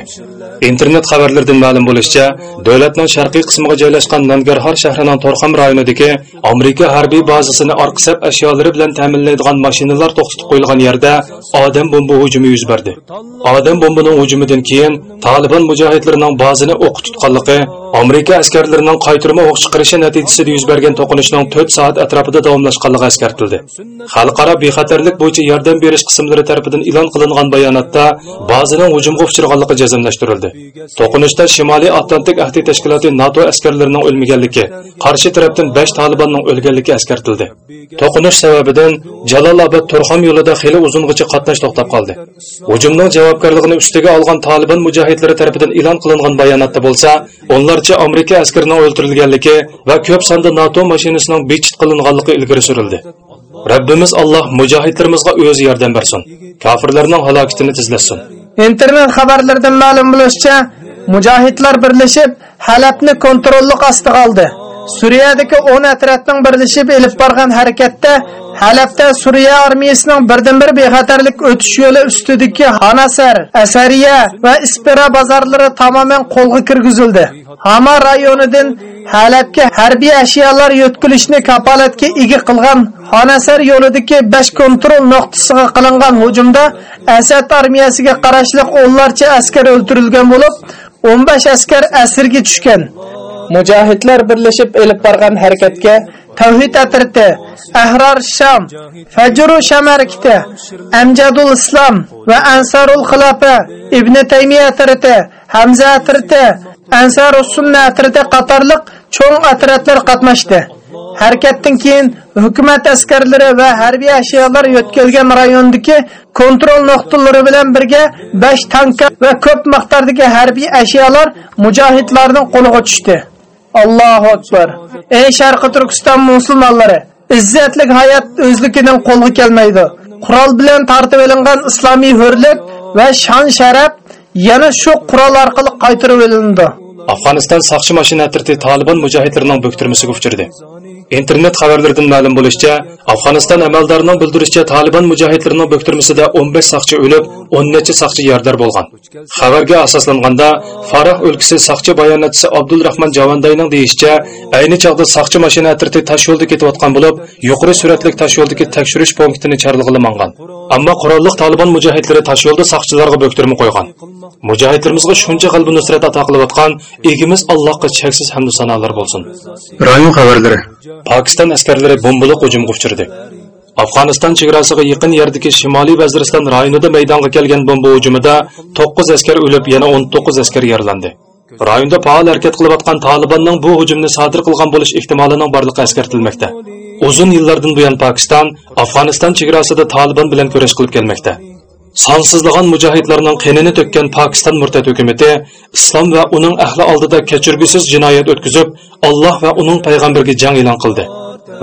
Internet xabarlaridan ma'lum bo'lishicha, davlatning sharqiy qismiga joylashgan Nangarhor shahrining Torxam rayonidagi Amerika harbiy bazasini orqisab ashyolari bilan ta'minlaydigan mashinalar to'xtatib qo'yilgan yerda odam bomba hujumi yuz berdi. Odam bombaning hujumidan keyin Taliban mujohidlarining bazasini o'q tutganligi, Amerika askarlari askarlarining qaytirma o'q chiqarishi natijasida yuz bergan to'qinishning 4 soat atrofida davomlashganligi eskartildi. xalqaro bexatarlik bo'yicha yordam berish qismlari tomonidan e'lon qilingan bayonotda ba'zining hujumga uchraganligi jazmlashtirildi. To'qinishda shimoliy atlantik ahdi tashkiloti nato askarlarining o'lmaganligi qarshi tarafdan 5 talibanning o'lganligi eskartildi. To'qinish sababidan jalolobod turxon yo'lida xeyli uzungacha qatnash to'xtab qoldi. Hujumning javobgarligini ustiga olgan taliban mujohidlari tomonidan e'lon qilingan bayonotda bo'lsa o'nlarcha amerika askarining o'ldirilganligi va ko'p sonda nato mashinasining bechit qilinganligi ilgari surildi Rabbimiz Alloh mujohidlarimizga o'zi yordam bersin. Kofirlarning halokatini tezlasin. internet xabarlaridan ma'lum bo'lishicha mujohidlar birlashib halabni kontrollik ostiga oldi suriyadagi 10 atrafning birlashib elib borgan harakatda halabda suriya armiyasining birdan bir bexatarlik o'tish yo'li ustidagi hanasar asariya va ispira bozorlari tamoman qo'lga kirgizildi hama rayonidan halabga harbiy ashyolar yetkilishni kapolatga ega qilgan Xonasar yo'lidagi 5 kontrol nuqtasiga qilingan hujumda Asad armiyasiga qarashli o'nlarcha askar o'ldirilgan bo'lib, 15 askar asirga tushgan. Mujohidlar birlashib elib borgan harakatga Tavhid atriti, ahror Sham, Fajru Shamarkita, Amjadul Islom va Ansarul Xilofa, Ibn Taymiya atriti, Hamza atriti, ansaru Sunna atriti qatorliq cho'ng atratlar qatnashdi. harakatdan keyin hukumat askarlari va harbiy ashyolar yo'tkalgan rayondagi kontrol nuqtalari bilan birga 5 tanka va ko'p miqdordagi harbiy ashyolar mujohidlarning qo'liga tushdi. Allohu akbar. Ey Sharqi Turkiston musulmonlari, izzatlik hayot o'zligining qo'lga kelmaydi. Qurol bilan tartib olingan islomiy hurlik va shon sharaf yana shu qurol orqali qaytarib olindi. Afg'oniston saqchi mashina atriti Taliban mujohidlarining bo'ktirmasiga uchirdi. Internet xabarlaridan ma'lum bo'lishicha afg'oniston amaldorining bildirishicha tolibon mujohidlarining bo'ktirmasida 15 saqchi o'lib 10 necha saqchi yordar bo'lgan. Xabarga asoslanganda farah o'lkasi saqchi bayonotchisi abdulrahmon javandayning deyishicha ayni chog'da saqchi mashina atriti tosh yo'lda ketayotgan bo'lib yuqori suratli tosh yo'ldagi tekshirish punktini chorlig'ilamangan ammo qurolliq tolibon mujohidlari tosh yo'lda saqchilarga bo'ktirma qo'ygan. Mujohidlarimizga shuncha qalbi nusrat ato qilayotgan egimiz allohga cheksiz hamdu sanolar bo'lsin. Rayon xabarlari. Pokiston askarlari bombali hujumga uchirdi. Afg'oniston chegarasiga yaqin yerdagi Shimoliy Vaziriston rayonida maydonga kelgan bomba hujumida 9 askar o'lib, yana 19 askar yaralandi. Rayonda faol harakat qilayotgan Talibanning bu hujumni sodir qilgan bo'lish ehtimolining borligi eskartilmoqda. Uzun yillardan buyon Pokiston Afg'oniston chegarasida Taliban bilan kurash qilib kelmoqda. Sansızlagan mujohidlarning qinini to'kkan Pokiston murtad hukumatı islom va uning ahli oldida kechirgusiz jinoyat o'tkazib, Alloh va uning payg'ambariga jang e'lon qildi.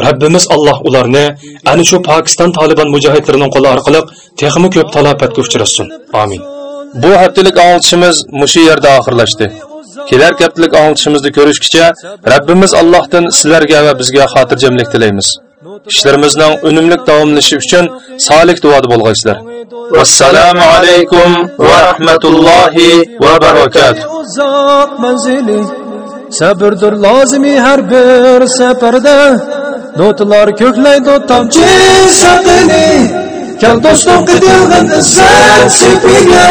Rabbimiz Alloh ularni ana shu Pokiston Taliban mujohidlarining qo'li orqali texmi ko'p talofatga uchratsin. Amin. Bu haftalik anglitishimiz mushu yerda oxirlashdi. Kelar haftalik anglitishimizni ko'rishgacha Rabbimiz Allohdan sizlarga va bizga xotirjamlik tilaymiz. Ishlarimizning unumli davomlashi uchun solih duoda bo'lg'aysizlar vassalomu alaykum va rahmatullohi va barakatuh sabrdir lozimi har bir safarda notalar ko'klaydi tomchi saqini kal do'stim qidirg'in izzat sepiga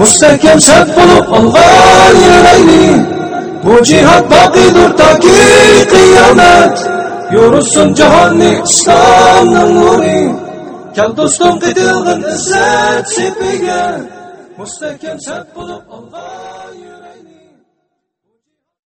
mustahkam shart bo'lib olg'an yuraylik bu jihod boqiydir toki qiyomat yorusun cihani islomning nuri Gel do'stim gidilgin izzat sepiga mustahkam sap bo'lib Allah